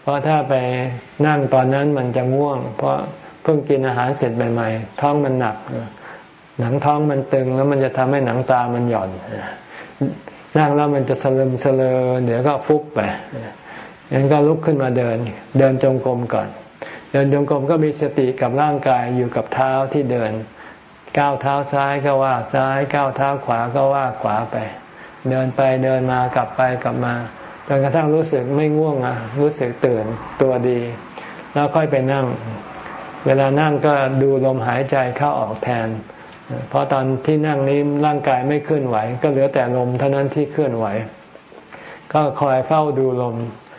เพราะถ้าไปนั่งตอนนั้นมันจะง่วง เพราะเพิ่งกินอาหารเสร็จใหม่ๆ ท้องมันหนัก หนังท้องมันตึงแล้วมันจะทำให้หนังตามันหย่อน นั่งแล้วมันจะสลืมสลือเดี๋ยวก็ฟุบไปงั้นก็ลุกขึ้นมาเดิน เดินจงกรมก่อน เดินจงกรมก็มีสติกับร่างกายอยู่กับเท้าที่เดิน ก้าวเท้าซ้ายก็ว่าซ้าย ก้าวเท้าขวาก็ว่าขวาไป เดินไปเดินมากลับไปกลับมาจนกระทั่งรู้สึกไม่ง่วงอะ รู้สึกตื่นตัวดี แล้วค่อยไปนั่ง เวลานั่งก็ดูลมหายใจเข้าออกแทน เพราะตอนที่นั่งนี้ร่างกายไม่เคลื่อนไหว ก็เหลือแต่ลมเท่านั้นที่เคลื่อนไหว ก็คอยเฝ้าดูลม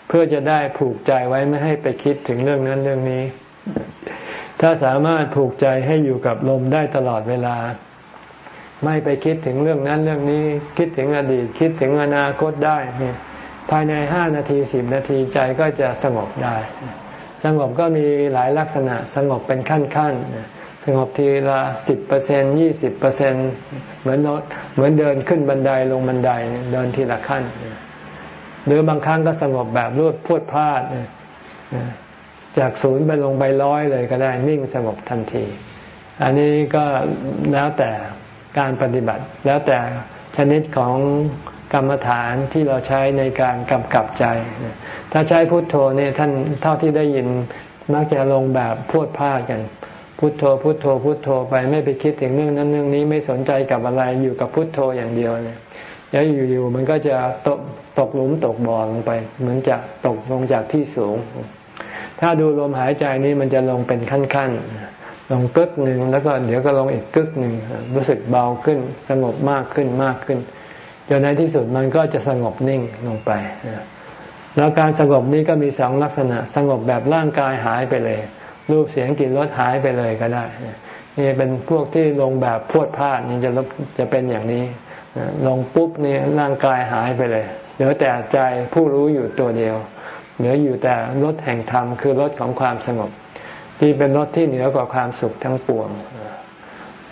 เพื่อจะได้ผูกใจไว้ไม่ให้ไปคิดถึงเรื่องนั้นเรื่องนี้ ถ้าสามารถผูกใจให้อยู่กับลมได้ตลอดเวลา ไม่ไปคิดถึงเรื่องนั้นเรื่องนี้ คิดถึงอดีต คิดถึงอนาคตได้เนี่ยภายในห้านาทีสิบนาทีใจก็จะสงบได้ สงบก็มีหลายลักษณะสงบเป็นขั้นขั้น สงบทีละสิบเปอร์เซ็นยี่สิบเปอร์เซ็นเหมือนเหมือนเดินขึ้นบันไดลงบันไดเดินทีละขั้น หรือบางครั้งก็สงบแบบรวดพวดพลาดจากศูนย์ไปลงไปร้อยเลยก็ได้นิ่งสงบทันที อันนี้ก็แล้วแต่การปฏิบัติ แล้วแต่ชนิดของกรรมฐานที่เราใช้ในการกำกับใจ ถ้าใช้พุทโธเนี่ยท่านเท่าที่ได้ยินมักจะลงแบบพูดพลาดกัน พุทโธพุทโธพุทโธไปไม่ไปคิดถึงเรื่องนั้นเรื่องนี้ไม่สนใจกับอะไรอยู่กับพุทโธอย่างเดียวเลยแล้วอยู่ๆมันก็จะตกตกหลุมตกบ่อลงไป เหมือนจะตกลงจากที่สูง ถ้าดูลมหายใจนี้มันจะลงเป็นขั้นๆลงกึกหนึ่งแล้วก็เดี๋ยวก็ลงอีกกึกหนึ่งรู้สึกเบาขึ้นสงบมากขึ้นมากขึ้นจนในที่สุดมันก็จะสงบนิ่งลงไปแล้วการสงบนี้ก็มีสองลักษณะ สงบแบบร่างกายหายไปเลย รูปเสียงกลิ่นรสหายไปเลยก็ได้ นี่เป็นพวกที่ลงแบบพวดพลาดนี่จะจะเป็นอย่างนี้ ลงปุ๊บนี่ร่างกายหายไปเลย เหลือแต่ใจผู้รู้อยู่ตัวเดียว เหลืออยู่แต่รถแห่งธรรมคือรถของความสงบ ที่เป็นรถที่เหนือกว่าความสุขทั้งปวง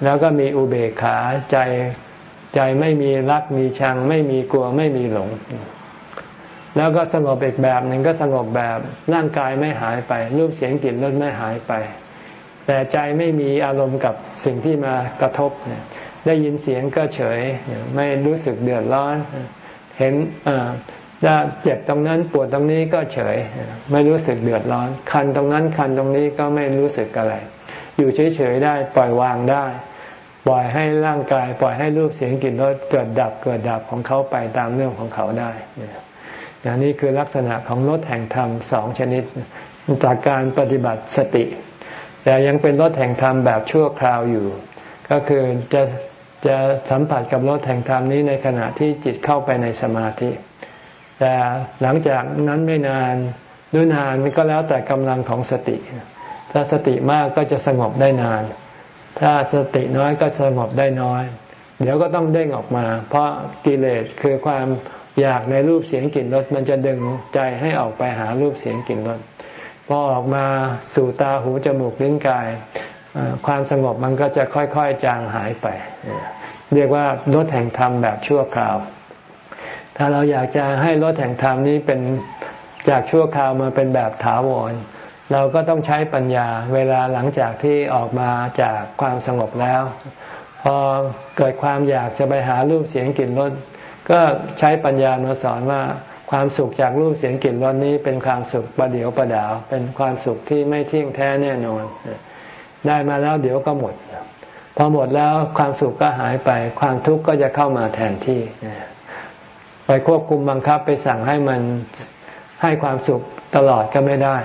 แล้วก็มีอุเบกขาใจใจไม่มีรักมีชัง ไม่มีกลัวไม่มีหลง แล้วก็สงบอีกแบบหนึ่งก็สงบแบบร่างกายไม่หายไป รูปเสียงกลิ่นรสไม่หายไป แต่ใจไม่มีอารมณ์กับสิ่งที่มากระทบได้ยินเสียงก็เฉย ไม่รู้สึกเดือดร้อน เห็นถ้าเจ็บตรงนั้นปวดตรงนี้ก็เฉย ไม่รู้สึกเดือดร้อน คันตรงนั้นคันตรงนี้ก็ไม่รู้สึกอะไร อยู่เฉยๆได้ปล่อยวางได้ ปล่อยให้ร่างกาย ปล่อยให้รูปเสียงกลิ่นรสเกิดดับเกิดดับของเขาไปตามเรื่องของเขาได้ นี่คือลักษณะของรถแห่งธรรมสองชนิดจากการปฏิบัติสติ แต่ยังเป็นรถแห่งธรรมแบบชั่วคราวอยู่ ก็คือจะจะสัมผัสกับรถแห่งธรรมนี้ในขณะที่จิตเข้าไปในสมาธิ แต่หลังจากนั้นไม่นานหรือนานก็แล้วแต่กำลังของสติ ถ้าสติมากก็จะสงบได้นาน ถ้าสติน้อยก็สงบได้น้อย เดี๋ยวก็ต้องเด้งออกมา เพราะกิเลสคือความ อยากในรูปเสียงกลิ่นรสมันจะดึงใจให้ออกไปหารูปเสียงกลิ่นรสพอออกมาสู่ตาหูจมูกลิ้นกาย ความสงบมันก็จะค่อยๆจางหายไป เรียกว่าลดแห่งธรรมแบบชั่วคราว ถ้าเราอยากจะให้ลดแห่งธรรมนี้เป็นจากชั่วคราวมาเป็นแบบถาวรเราก็ต้องใช้ปัญญาเวลาหลังจากที่ออกมาจากความสงบแล้ว พอเกิดความอยากจะไปหารูปเสียงกลิ่นรส ก็ใช้ปัญญามาสอนว่าความสุขจากรูปเสียงกลิ่นรสนี้เป็นความสุขประเดียวประดาว เป็นความสุขที่ไม่เที่ยงแท้แน่นอน ได้มาแล้วเดี๋ยวก็หมด พอหมดแล้วความสุขก็หายไป ความทุกข์ก็จะเข้ามาแทนที่ ไปควบคุมบังคับไปสั่งให้มันให้ความสุขตลอดก็ไม่ได้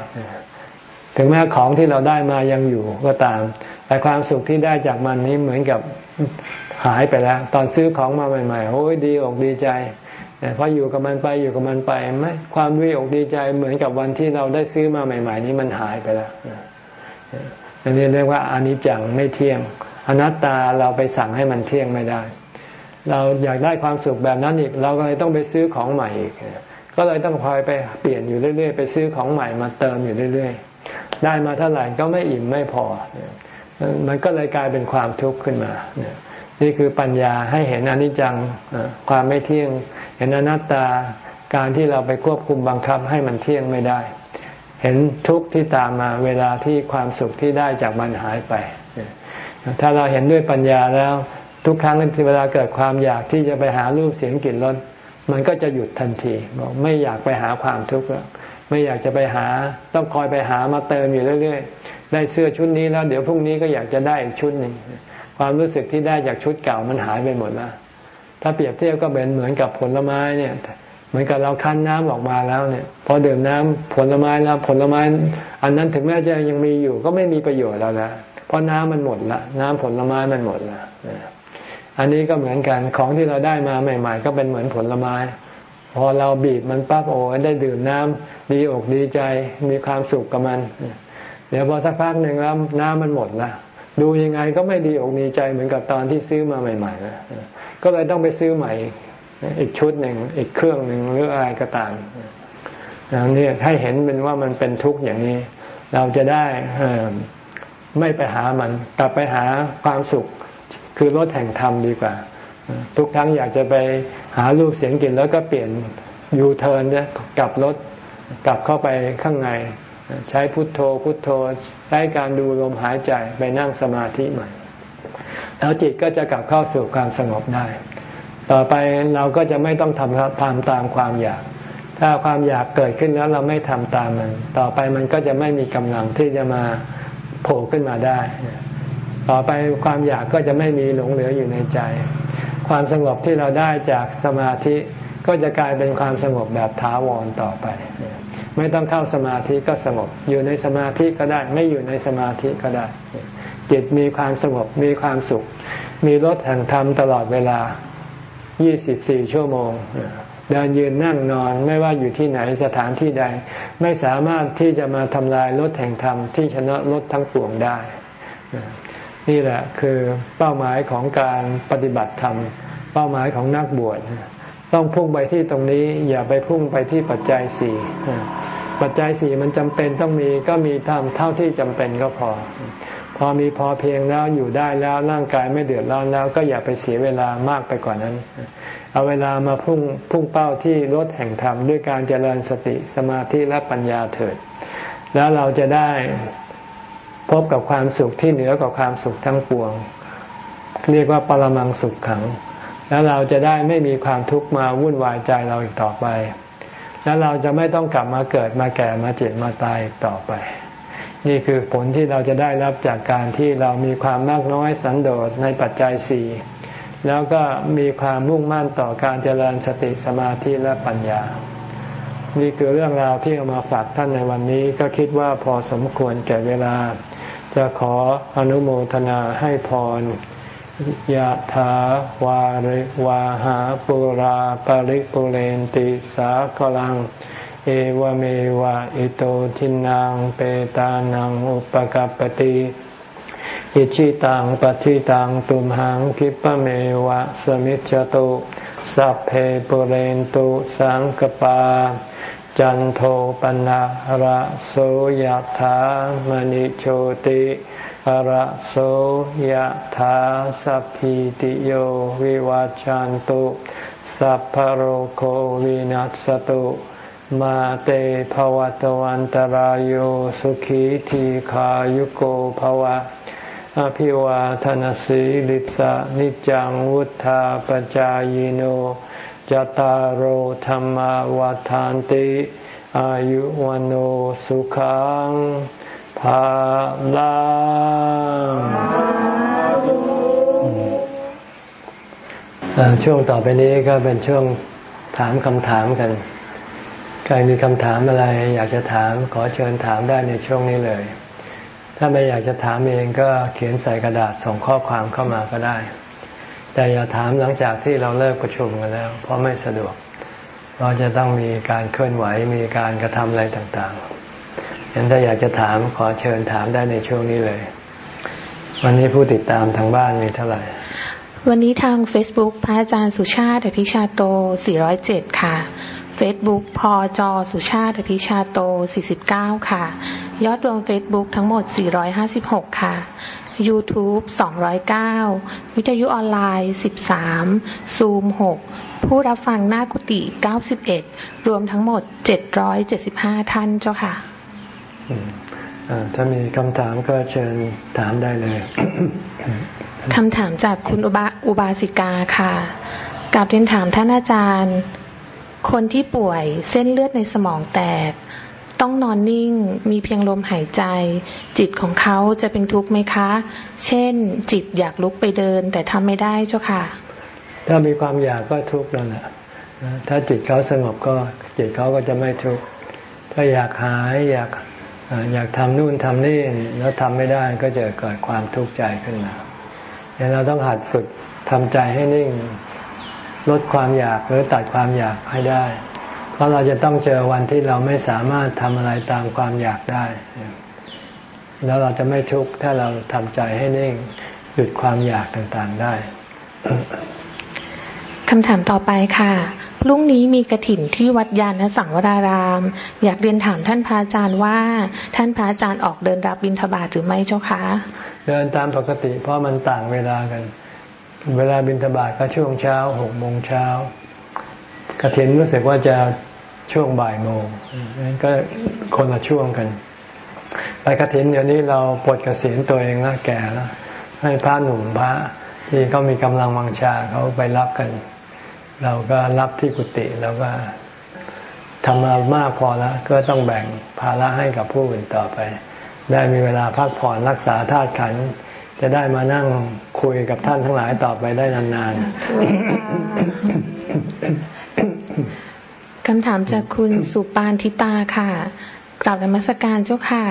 ถึงแม้ของที่เราได้มายังอยู่ก็ตาม แต่ความสุขที่ได้จากมันนี้เหมือนกับ หายไปแล้ว ตอนซื้อของมาใหม่ๆโอ้ยดีอกดีใจแต่พออยู่กับมันไปอยู่กับมันไปไม่ความดีอกดีใจเหมือนกับวันที่เราได้ซื้อมาใหม่ ๆ นี้มันหายไปแล้วอันนี้เรียกว่าอนิจจังไม่เที่ยง อนัตตาเราไปสั่งให้มันเที่ยงไม่ได้ เราอยากได้ความสุขแบบนั้นอีก เราก็เลยต้องไปซื้อของใหม่อีก ก็เลยต้องคอยไปเปลี่ยนอยู่เรื่อยๆ ไปซื้อของใหม่มาเติมอยู่เรื่อยๆ ได้มาเท่าไหร่ก็ไม่อิ่มไม่พอ มันก็เลยกลายเป็นความทุกข์ขึ้นมานี่ นี่คือปัญญาให้เห็นอนิจจังความไม่เที่ยง เห็นอนัตตาการที่เราไปควบคุมบังคับให้มันเที่ยงไม่ได้ เห็นทุกข์ที่ตามมาเวลาที่ความสุขที่ได้จากมันหายไป ถ้าเราเห็นด้วยปัญญาแล้วทุกครั้งที่เวลาเกิดความอยากที่จะไปหารูปเสียงกลิ่นรสมันก็จะหยุดทันทีบอกไม่อยากไปหาความทุกข์แล้วไม่อยากจะไปหาต้องคอยไปหามาเติมอยู่เรื่อย ๆ ได้เสื้อชุดนี้แล้ว เดี๋ยวพรุ่งนี้ก็อยากจะได้อีกชุดหนึ่ง ความรู้สึกที่ได้จากชุดเก่ามันหายไปหมดแล้วถ้าเปรียบเทียบก็เป็นเหมือนกับผลไม้เนี่ยเหมือนกับเราคั้นน้ำออกมาแล้วเนี่ยพอดื่มน้ำผลไม้แล้วผลไม้ อันนั้นถึงแม้จะยังมีอยู่ก็ไม่มีประโยชน์แล้วนะเพราะน้ำมันหมดละ น้ำผลไม้มันหมดละอันนี้ก็เหมือนกันของที่เราได้มาใหม่ ๆ ก็เป็นเหมือนผลไม้ พอเราบีบมันปั๊บโอ้ได้ดื่มน้ำดีอกดีใจมีความสุขกับมัน เดี๋ยวพอสักพักหนึ่งแล้วน้ำมันหมดละ ดูยังไงก็ไม่ดีอกดีใจเหมือนกับตอนที่ซื้อมาใหม่ๆนะก็เลยต้องไปซื้อใหม่อีกชุดหนึ่งอีกเครื่องหนึ่งหรืออะไรก็ตามนี่ให้เห็นเป็นว่ามันเป็นทุกข์อย่างนี้ เราจะได้ไม่ไปหามันกลับไปหาความสุขคือรถแห่งธรรมดีกว่า ทุกครั้งอยากจะไปหารูปเสียงกลิ่นแล้วก็เปลี่ยนยูเทิร์นเนี่ยกลับรถกลับเข้าไปข้างใน ใช้พุทโธพุทโธใช้การดูลมหายใจไปนั่งสมาธิใหม่ แล้วจิตก็จะกลับเข้าสู่ความสงบได้ ต่อไปเราก็จะไม่ต้องทำทำตามความอยาก ถ้าความอยากเกิดขึ้นแล้วเราไม่ทำตามมัน ต่อไปมันก็จะไม่มีกำลังที่จะมาโผล่ขึ้นมาได้ ต่อไปความอยากก็จะไม่มีหลงเหลืออยู่ในใจ ความสงบที่เราได้จากสมาธิก็จะกลายเป็นความสงบแบบถาวรต่อไป ไม่ต้องเข้าสมาธิก็สงบ อยู่ในสมาธิก็ได้ ไม่อยู่ในสมาธิก็ได้ จิตมีความสงบมีความสุข มีรถแห่งธรรมตลอดเวลา 24 ชั่วโมง เดินยืนนั่งนอนไม่ว่าอยู่ที่ไหนสถานที่ใด ไม่สามารถที่จะมาทำลายรถแห่งธรรมที่ชนะรถทั้งปวงได้ นี่แหละคือเป้าหมายของการปฏิบัติธรรม เป้าหมายของนักบวช ต้องพุ่งไปที่ตรงนี้ อย่าไปพุ่งไปที่ปัจจัยสี่ปัจจัยสี่มันจำเป็นต้องมีก็มีทำเท่าที่จำเป็นก็พอ พอมีพอเพียงแล้วอยู่ได้แล้วร่างกายไม่เดือดร้อนแล้ว ก็อย่าไปเสียเวลามากไปกว่านั้น เอาเวลามาพุ่งพุ่งเป้าที่รถแห่งธรรมด้วยการเจริญสติสมาธิและปัญญาเถิด แล้วเราจะได้พบกับความสุขที่เหนือกว่าความสุขทั้งปวง เรียกว่าปรมังสุขขัง แล้วเราจะได้ไม่มีความทุกข์มาวุ่นวายใจเราอีกต่อไป แล้วเราจะไม่ต้องกลับมาเกิดมาแก่มาเจ็บมาตายอีกต่อไป นี่คือผลที่เราจะได้รับจากการที่เรามีความมากน้อยสันโดษในปัจจัยสี่แล้วก็มีความมุ่งมั่นต่อการเจริญสติสมาธิและปัญญา นี่คือเรื่องราวที่เอามาฝากท่านในวันนี้ก็คิดว่าพอสมควรแก่เวลา จะขออนุโมทนาให้พร ยะถาวาริวาหาปุราปาริปุเรนติสากลัง เอวเมวะอิโตทินังเปตานังอุปกัปติอิจฉิตังปัตถิตังตุมหัง ขิปปะเมวะ สะมิชฌะตุสัพเพปูเรนตุสังกัปปา จันโทปัณณะระโส ยะถา มะณิโชติ ระโส ยะถาสัพพีติโยวิวัชชันตุสัพพะโรโควินัสสะตุมาเต ภะวัตวันตะราโยสุขีทีขายุโกภวะ อภิวาทนสีลิสะนิจังวุธาปจายโนจตารโหธรรมวาทานติ อายุวันโอสุขัง ภาลังช่วงต่อไปนี้ก็เป็นช่วงถามคำถามกัน ใครมีคำถามอะไร อยากจะถามขอเชิญถามได้ในช่วงนี้เลย ถ้าไม่อยากจะถามเองก็เขียนใส่กระดาษส่งข้อความเข้ามาก็ได้ แต่อย่าถามหลังจากที่เราเลิกประชุมกันแล้ว เพราะไม่สะดวก เราจะต้องมีการเคลื่อนไหวมีการกระทำอะไรต่างๆ ยังถ้าอยากจะถามขอเชิญถามได้ในช่วงนี้เลย วันนี้ผู้ติดตามทางบ้านมีเท่าไหร่ วันนี้ทาง Facebook พระอาจารย์สุชาติอภิชาโต 407 ค่ะ Facebook พอจอสุชาติอภิชาโต 49 ค่ะ ยอดรวม Facebook ทั้งหมด 456 ค่ะ YouTube 209 วิทยุออนไลน์ 13ซูม6ผู้รับฟังหน้ากุฏิ91 รวมทั้งหมด 775 ท่านเจ้าค่ะ ถ้ามีคำถามก็เชิญถามได้เลยคำถามจากคุณอุบาอุบาสิกาค่ะกับเรียนถามท่านอาจารย์ คนที่ป่วยเส้นเลือดในสมองแตก ต้องนอนนิ่งมีเพียงลมหายใจ จิตของเขาจะเป็นทุกข์ไหมคะ เช่น จิตอยากลุกไปเดินแต่ทำไม่ได้เจ้าค่ะ ถ้ามีความอยากก็ทุกข์นั่นแหละถ้าจิตเขาสงบก็จิตเขาก็จะไม่ทุกข์ถ้าอยากหายอยาก อยากทำนู่นทำนี่แล้วทำไม่ได้ก็จะเกิดความทุกข์ใจขึ้นมาดังนั้นเราต้องหัดฝึกทำใจให้นิ่ง ลดความอยากหรือตัดความอยากให้ได้ เพราะเราจะต้องเจอวันที่เราไม่สามารถทำอะไรตามความอยากได้ แล้วเราจะไม่ทุกข์ถ้าเราทำใจให้นิ่ง หยุดความอยากต่างๆได้ คำถามต่อไปค่ะพรุ่งนี้มีกระถิ่นที่วัดยานสังวราราม อยากเรียนถามท่านพระอาจารย์ว่า ท่านพระอาจารย์ออกเดินรับบิณฑบาตหรือไม่เจ้าคะ เดินตามปกติเพราะมันต่างเวลากัน เวลาบิณฑบาตก็ช่วงเช้าหกโมงเช้ากระถินรู้สึกว่าจะช่วงบ่ายโมงนั้นก็คนละช่วงกันไปกระถินเดี๋ยวนี้เราปลดเกษียณตัวเองแล้วแก่แล้วให้พระหนุ่มพระที่เขามีกำลังวังชาเขาไปรับกัน เราก็รับที่กุฏิแล้วก็ทำมามากพอแล้ว ก็ต้องแบ่งภาระให้กับผู้อื่นต่อไป ได้มีเวลาพักผ่อนรักษาธาตุขัน จะได้มานั่งคุยกับท่านทั้งหลายต่อไปได้นานๆคำถามจากคุณสุปานทิตาค่ะกราบนมัสการเจ้าค่ะ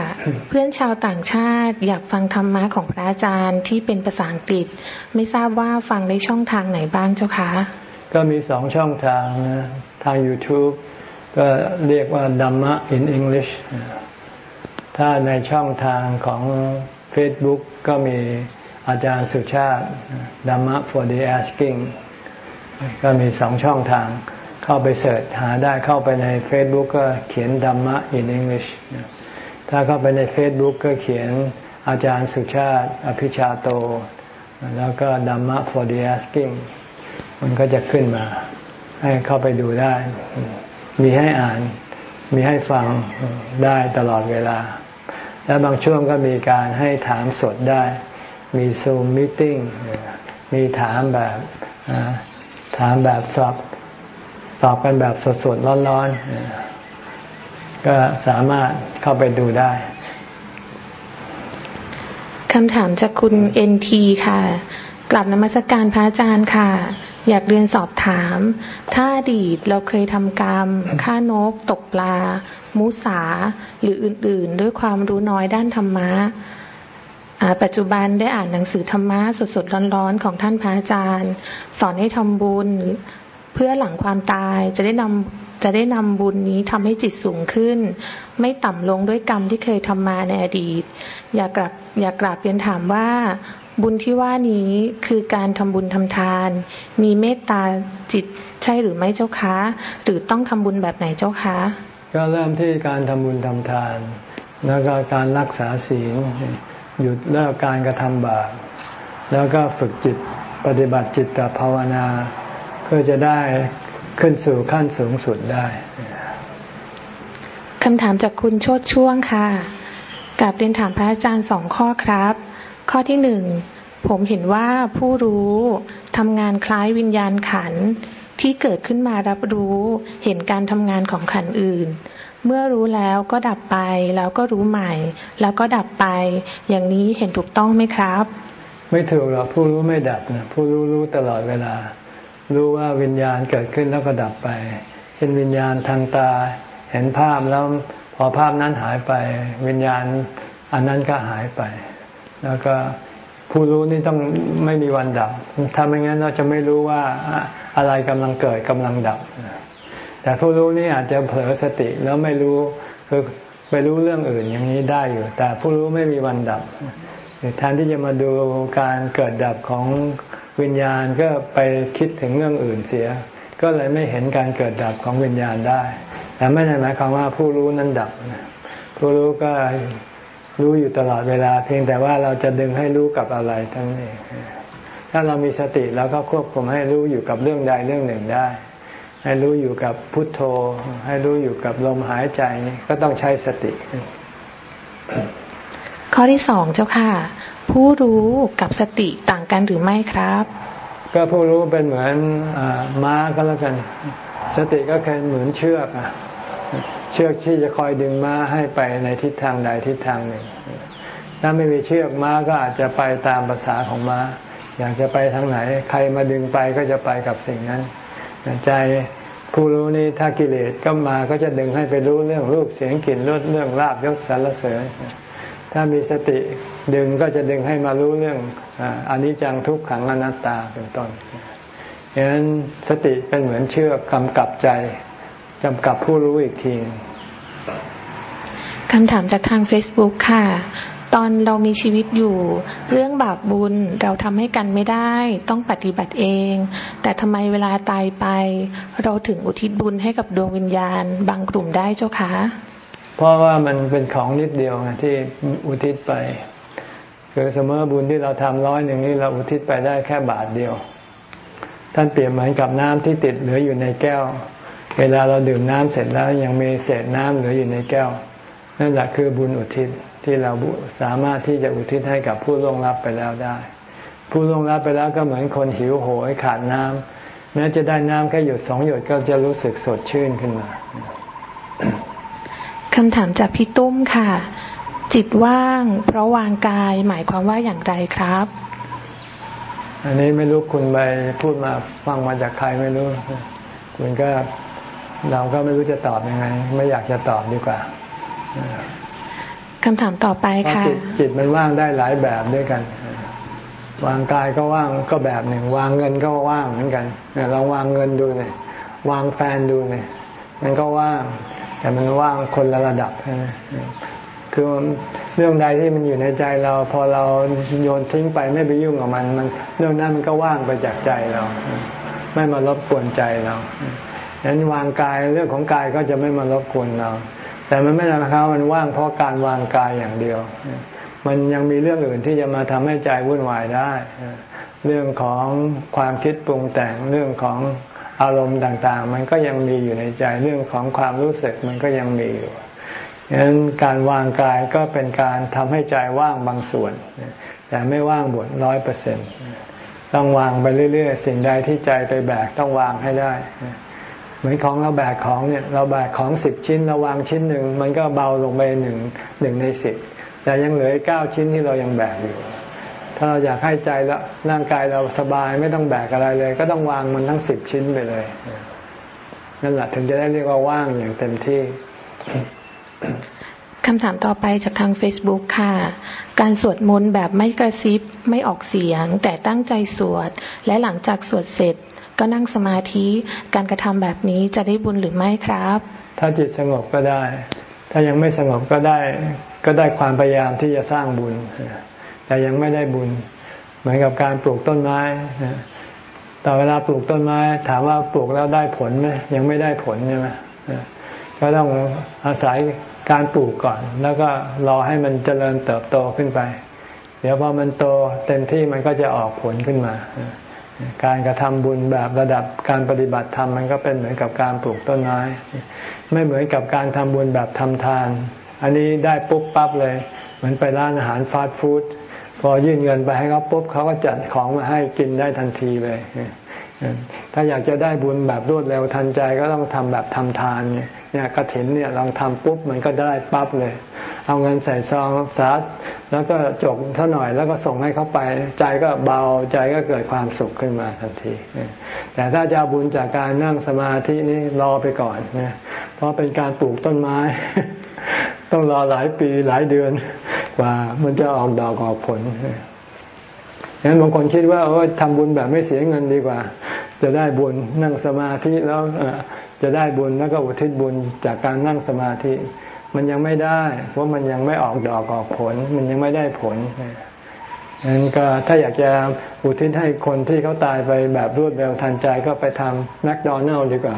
เพื่อนชาวต่างชาติอยากฟังธรรมะของพระอาจารย์ที่เป็นภาษาอังกฤษ ไม่ทราบว่าฟังในช่องทางไหนบ้างเจ้าคะ ก็มีสองช่องทางนะทาง YouTube ก็เรียกว่า Dhamma in English ถ้าในช่องทางของ Facebook ก็มีอาจารย์สุชาติ Dhamma for the Asking ก็มีสองช่องทาง เข้าไปเสิร์ชหาได้เข้าไปใน Facebook ก็เขียน Dhamma in English ถ้าเข้าไปใน Facebook ก็เขียนอาจารย์สุชาติ อภิชาโต แล้วก็ Dhamma for the Asking มันก็จะขึ้นมา ให้เข้าไปดูได้ มีให้อ่าน มีให้ฟังได้ตลอดเวลา และบางช่วงก็มีการให้ถามสดได้ มีซูมมิ팅มีถามแบบถามแบบสอบตอบกันแบบสดๆร้อนๆ ก็สามารถเข้าไปดูได้คำถามจากคุณเอ็นทีค่ะ กลับนมัสการพระอาจารย์ค่ะ อยากเรียนสอบถาม ถ้าอดีตเราเคยทำกรรมฆ่านก ตกปลา มุสา หรืออื่นๆ ด้วยความรู้น้อยด้านธรรมะปัจจุบันได้อ่านหนังสือธรรมะสดๆร้อนๆของท่านพระอาจารย์ สอนให้ทำบุญเพื่อหลังความตายจะได้นำจะได้นำบุญนี้ทำให้จิตสูงขึ้น ไม่ต่ำลงด้วยกรรมที่เคยทำมาในอดีต อยากกลับอยากกราบเรียนถามว่า บุญที่ว่านี้คือการทำบุญทำทาน มีเมตตาจิตใช่หรือไม่เจ้าคะหรือต้องทำบุญแบบไหนเจ้าคะก็เริ่มที่การทำบุญทำทาน แล้วก็การรักษาศีลหยุดเลิกการกระทำบาปแล้วก็ฝึกจิตปฏิบัติจิตภาวนา เพื่อจะได้ขึ้นสู่ขั้นสูงสุดได้คำถามจากคุณโชดช่วงค่ะกับเรียนถามพระอาจารย์สองข้อครับ ข้อที่หนึ่งผมเห็นว่าผู้รู้ทำงานคล้ายวิญญาณขันที่เกิดขึ้นมารับรู้เห็นการทำงานของขันอื่น เมื่อรู้แล้วก็ดับไปแล้วก็รู้ใหม่ แล้วก็ดับไป อย่างนี้เห็นถูกต้องไหมครับ ไม่ถูกหรอกผู้รู้ไม่ดับนะผู้รู้รู้ตลอดเวลา รู้ว่าวิญญาณเกิดขึ้นแล้วก็ดับไป เช่นวิญญาณทางตา เห็นภาพแล้วพอภาพนั้นหายไป วิญญาณอันนั้นก็หายไป แล้วก็ผู้รู้นี่ต้องไม่มีวันดับ ถ้าไม่งั้นเราจะไม่รู้ว่าอะไรกำลังเกิดกำลังดับ แต่ผู้รู้นี่อาจจะเผลอสติแล้วไม่รู้คือไปรู้เรื่องอื่นอย่างนี้ได้อยู่ แต่ผู้รู้ไม่มีวันดับแทนที่จะมาดูการเกิดดับของวิญญาณก็ไปคิดถึงเรื่องอื่นเสีย ก็เลยไม่เห็นการเกิดดับของวิญญาณได้ แต่ไม่ใช่หมายความว่าผู้รู้นั้นดับ ผู้รู้ก็ รู้อยู่ตลอดเวลา เพียงแต่ว่าเราจะดึงให้รู้กับอะไรทั้งนี้ถ้าเรามีสติเราก็ควบคุมให้รู้อยู่กับเรื่องใดเรื่องหนึ่งได้ ให้รู้อยู่กับพุทโธ ให้รู้อยู่กับลมหายใจก็ต้องใช้สติ ข้อที่สองเจ้าค่ะ ผู้รู้กับสติต่างกันหรือไม่ครับ ก็ผู้รู้เป็นเหมือนอม้าก็แล้วกัน สติก็คือเหมือนเชือกอะ เชือกที่จะคอยดึงม้าให้ไปในทิศทางใดทิศทางหนึ่ง ถ้าไม่มีเชือกม้าก็อาจจะไปตามภาษาของม้า อยากจะไปทางไหน ใครมาดึงไปก็จะไปกับสิ่งนั้น ใจผู้รู้นี้ถ้ากิเลสก็มาก็จะดึงให้ไปรู้เรื่องรูปเสียงกลิ่นรสเรื่องลาบยศสรรเสริญ ถ้ามีสติดึงก็จะดึงให้มารู้เรื่องอนิจจังทุกขังอนัตตาเป็นต้นดังนั้นสติเป็นเหมือนเชือกกำกับใจ จำกับผู้รู้อีกทีคำถามจากทาง Facebook ค่ะ ตอนเรามีชีวิตอยู่ เรื่องบาปบุญเราทำให้กันไม่ได้ ต้องปฏิบัติเอง แต่ทำไมเวลาตายไป เราถึงอุทิศบุญให้กับดวงวิญญาณ บางกลุ่มได้เจ้าคะ เพราะว่ามันเป็นของนิดเดียวที่อุทิศไปคือเสมอบุญที่เราทำร้อยหนึ่งนี่เราอุทิศไปได้แค่บาทเดียว ท่านเปรียบเหมือนกับน้ำที่ติดเหลืออยู่ในแก้ว เวลาเราดื่มน้ำเสร็จแล้วยังมีเศษน้ำเหลืออยู่ในแก้วนั่นแหละคือบุญอุทิศที่เราสามารถที่จะอุทิศให้กับผู้ล่วงลับไปแล้วได้ ผู้ล่วงลับไปแล้วก็เหมือนคนหิวโหยขาดน้ำแม้จะได้น้ำแค่หยดสองหยดก็จะรู้สึกสดชื่นขึ้นมาคำถามจากพี่ตุ้มค่ะ จิตว่าง เพราะวางกายหมายความว่าอย่างไรครับ อันนี้ไม่รู้คุณไปพูดมาฟังมาจากใครไม่รู้ คุณก็ เราก็ไม่รู้จะตอบยังไง ไม่อยากจะตอบดีกว่าคำถามต่อไปค่ะจิตมันว่างได้หลายแบบด้วยกัน วางกายก็ว่างก็แบบหนึ่ง วางเงินก็ว่างเหมือนกันเราวางเงินดูเลยวางแฟนดูเลยมันก็ว่าง แต่มันว่างคนละระดับคือเรื่องใดที่มันอยู่ในใจเรา พอเราโยนทิ้งไปไม่ไปยุ่งกับมัน มันเรื่องนั้นมันก็ว่างไปจากใจเรา ไม่มารบกวนใจเรา ฉะนั้นวางกายเรื่องของกายก็จะไม่มารบกวนเรา แต่มันไม่ได้หมายความมันว่างเพราะการวางกายอย่างเดียว มันยังมีเรื่องอื่นที่จะมาทำให้ใจวุ่นวายได้ เรื่องของความคิดปรุงแต่งเรื่องของอารมณ์ต่างๆ มันก็ยังมีอยู่ในใจเรื่องของความรู้สึกมันก็ยังมีอยู่ฉะนั้นการวางกายก็เป็นการทำให้ใจว่างบางส่วน แต่ไม่ว่างหมดร้อยเปอร์เซ็นต้องวางไปเรื่อยๆ สิ่งใดที่ใจไปแบกต้องวางให้ได้ เหมือนของเราแบกของเนี่ย เราแบกของสิบชิ้นเราวางชิ้นหนึ่งมันก็เบาลงไปหนึ่งหนึ่งในสิบแต่ยังเหลือเก้าชิ้นที่เรายังแบกอยู่ ถ้าเราอยากให้ใจแล้วร่างกายเราสบายไม่ต้องแบกอะไรเลย ก็ต้องวางมันทั้งสิบชิ้นไปเลยนั่นแหละถึงจะได้เรียกว่าว่างอย่างเต็มที่คำถามต่อไปจากทาง Facebook ค่ะ การสวดมนต์แบบไม่กระซิบไม่ออกเสียง แต่ตั้งใจสวด และหลังจากสวดเสร็จ ก็นั่งสมาธิการกระทำแบบนี้จะได้บุญหรือไม่ครับ ถ้าจิตสงบก็ได้ ถ้ายังไม่สงบก็ได้ก็ได้ความพยายามที่จะสร้างบุญ แต่ยังไม่ได้บุญ เหมือนกับการปลูกต้นไม้แต่เวลาปลูกต้นไม้ ถามว่าปลูกแล้วได้ผลไหมยังไม่ได้ผลใช่ไหมก็ต้องอาศัยการปลูกก่อน แล้วก็รอให้มันเจริญเติบโตขึ้นไป เดี๋ยวพอมันโตเต็มที่มันก็จะออกผลขึ้นมา การกระทำบุญแบบระดับการปฏิบัติธรรมมันก็เป็นเหมือนกับการปลูกต้นไม้ ไม่เหมือนกับการทำบุญแบบทำทาน อันนี้ได้ปุ๊บปั๊บเลย เหมือนไปร้านอาหารฟาสต์ฟู้ดพอยื่นเงินไปให้เขาปุ๊บเขาก็จัดของมาให้กินได้ทันทีเลย ถ้าอยากจะได้บุญแบบรวดเร็วทันใจก็ต้องทำแบบทำทานเนี่ยกระถินเนี่ยลองทำปุ๊บมันก็ได้ปั๊บเลย เอาเงินใส่ซองสาแล้วก็จบเท่าหน่อยแล้วก็ส่งให้เขาไป ใจก็เบาใจก็เกิดความสุขขึ้นมาทันที แต่ถ้าจะบุญจากการนั่งสมาธินี่รอไปก่อนนะเพราะเป็นการปลูกต้นไม้ ต้องรอหลายปีหลายเดือนกว่ามันจะออกดอกออกผลฉะนั้นบางคนคิดว่าโอ้ทำบุญแบบไม่เสียเงินดีกว่า จะได้บุญนั่งสมาธิแล้วจะได้บุญแล้วก็อุทิศบุญจากการนั่งสมาธิ มันยังไม่ได้ เพราะมันยังไม่ออกดอกออกผล มันยังไม่ได้ผลนั้นก็ถ้าอยากจะอุทิศให้คนที่เขาตายไปแบบรวดเร็วทันใจก็ไปทำแมคโดนัลล์ดีกว่า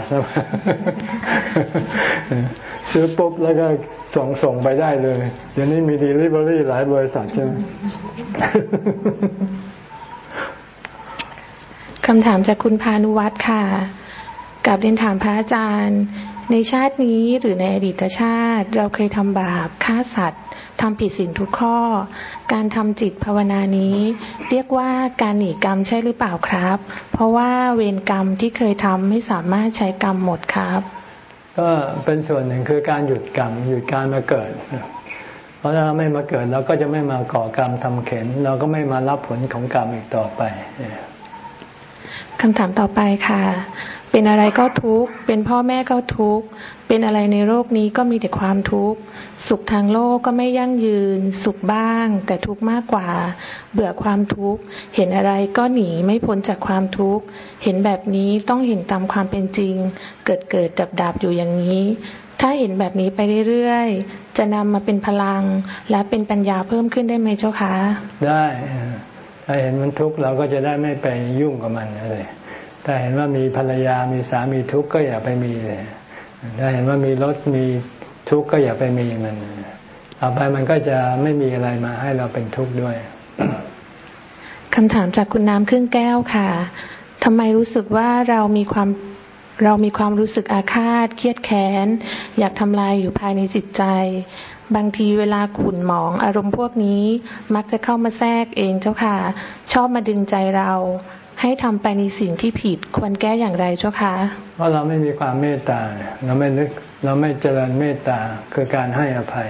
ซื้อปุ๊บแล้วก็ส่งส่งไปได้เลย เดี๋ยวนี้มีดีลิเวอรี่หลายบริษัทใช่ไหมคำถามจากคุณพานุวัตรค่ะกับเรียนถามพระอาจารย์ ในชาตินี้หรือในอดีตชาติ เราเคยทำบาปฆ่าสัตว์ทำผิดสิ่งทุกข้อ การทำจิตภาวนานี้ เรียกว่าการหนีกรรมใช่หรือเปล่าครับ เพราะว่าเวรกรรมที่เคยทำไม่สามารถใช้กรรมหมดครับ ก็เป็นส่วนหนึ่งคือการหยุดกรรมหยุดการมาเกิด เพราะถ้าเราไม่มาเกิดเราก็จะไม่มาก่อกรรมทำเข็น เราก็ไม่มารับผลของกรรมอีกต่อไป คำถามต่อไปค่ะ เป็นอะไรก็ทุกข์ เป็นพ่อแม่ก็ทุกข์ เป็นอะไรในโลกนี้ก็มีแต่ความทุกข์ สุขทางโลกก็ไม่ยั่งยืน สุขบ้าง แต่ทุกข์มากกว่า เบื่อความทุกข์ เห็นอะไรก็หนีไม่พ้นจากความทุกข์ เห็นแบบนี้ต้องเห็นตามความเป็นจริง เกิดเกิดดับดับอยู่อย่างนี้ ถ้าเห็นแบบนี้ไปเรื่อยๆ จะนำมาเป็นพลัง และเป็นปัญญาเพิ่มขึ้นได้ไหมเจ้าคะ ได้ ถ้าเห็นมันทุกข์เราก็จะได้ไม่ไปยุ่งกับมันเลยถ้าเห็นว่ามีภรรยามีสามีทุกข์ก็อย่าไปมีเลยถ้าเห็นว่ามีรถมีทุกข์ก็อย่าไปมีมันต่อไปมันก็จะไม่มีอะไรมาให้เราเป็นทุกข์ด้วยคำถามจากคุณน้ำครึ่งแก้วค่ะทำไมรู้สึกว่าเรามีความเรามีความรู้สึกอาฆาต เครียดแค้น อยากทำลายอยู่ภายในจิตใจ บางทีเวลาขุ่นหมอง อารมณ์พวกนี้มักจะเข้ามาแทรกเองเจ้าค่ะ ชอบมาดึงใจเรา ให้ทำไปในสิ่งที่ผิดควรแก้อย่างไรเจ้าคะเพราะเราไม่มีความเมตตาเราไม่นึกเราไม่เจริญเมตตาคือการให้อภัย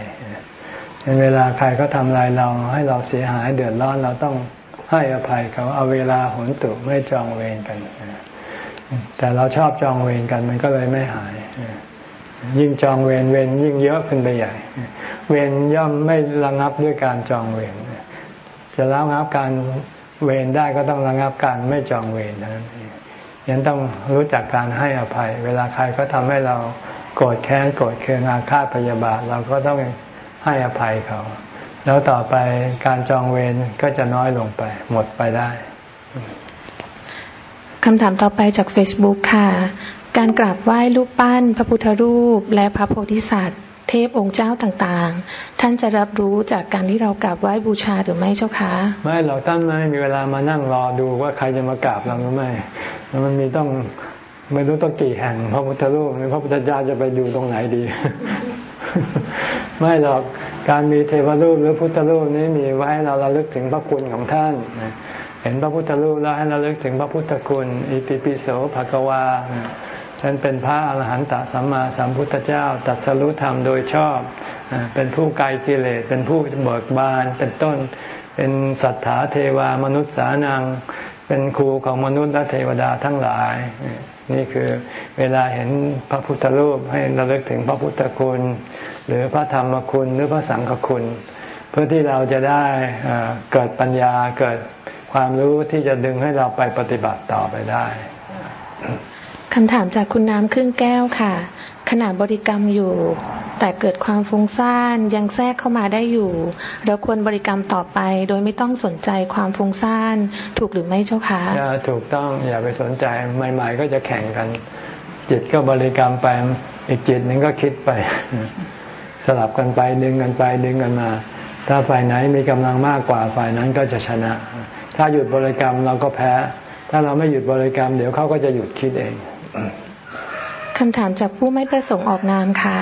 เวลาใครเขาทำลายเราให้เราเสียหายเดือดร้อนเราต้องให้อภัยเขาเอาเวลาหนตุไม่จองเวรกันแต่เราชอบจองเวรกันมันก็เลยไม่หาย ยิ่งจองเวรเวรยิ่งเยอะขึ้นไปใหญ่ เวรย่อมไม่ระงับด้วยการจองเวรจะระงับการเวรได้ก็ต้องระงับการไม่จองเวรนั้นยังต้องรู้จักการให้อภัย เวลาใครก็ทำให้เราโกรธแค้นโกรธเคืองอาฆาตพยาบาทเราก็ต้องให้อภัยเขา แล้วต่อไปการจองเวรก็จะน้อยลงไป หมดไปได้คำถามต่อไปจาก Facebook ค่ะ การกราบไหว้รูปปั้น พระพุทธรูป และพระโพธิสัตว์ เทพองค์เจ้าต่างๆ ท่านจะรับรู้จากการที่เรากราบไหว้บูชาหรือไม่เจ้าคะไม่เราท่านไม่มีเวลามานั่งรอดูว่าใครจะมากราบเราหรือไม่มันมีต้องไม่รู้ต้องกี่แห่งพระพุทธรูปพระพุทธเจ้าจะไปดูตรงไหนดี ไม่หรอกการมีเทวรูปหรือพุทธรูปนี้มีไว้เราระลึกถึงพระคุณของท่านเห็นพระพุทธรูปแล้วให้เราลิกถึงพระพุทธคุณอิติปิโสภะกวา ฉันเป็นพระอรหันตสัมมาสัมพุทธเจ้าตัดสรุธรรมโดยชอบ เป็นผู้ไกลกิเลส เป็นผู้เบิกบาน เป็นต้น เป็นสัทธาเทวามนุษย์สานัง เป็นครูของมนุษย์และเทวดาทั้งหลาย นี่คือเวลาเห็นพระพุทธรูปให้เราเลิกถึงพระพุทธคุณ หรือพระธรรมคุณหรือพระสังฆคุณ เพื่อที่เราจะได้เกิดปัญญาเกิดความรู้ที่จะดึงให้เราไปปฏิบัติต่อไปได้ คำถามจากคุณน้ำครึ่งแก้วค่ะ ขณะบริกรรมอยู่ แต่เกิดความฟุ้งซ่านยังแทรกเข้ามาได้อยู่ เราควรบริกรรมต่อไป โดยไม่ต้องสนใจความฟุ้งซ่านถูกหรือไม่เจ้าคะถูกต้องอย่าไปสนใจใหม่ ๆ ก็จะแข่งกัน จิตก็บริกรรมไปอีกจิตนึงก็คิดไป สลับกันไปดึงกันไปดึงกันมา ถ้าฝ่ายไหนมีกำลังมากกว่าฝ่ายนั้นก็จะชนะ ถ้าหยุดบริกรรมเราก็แพ้ ถ้าเราไม่หยุดบริกรรม เดี๋ยวเขาก็จะหยุดคิดเอง คำถามจากผู้ไม่ประสงค์ออกนามค่ะ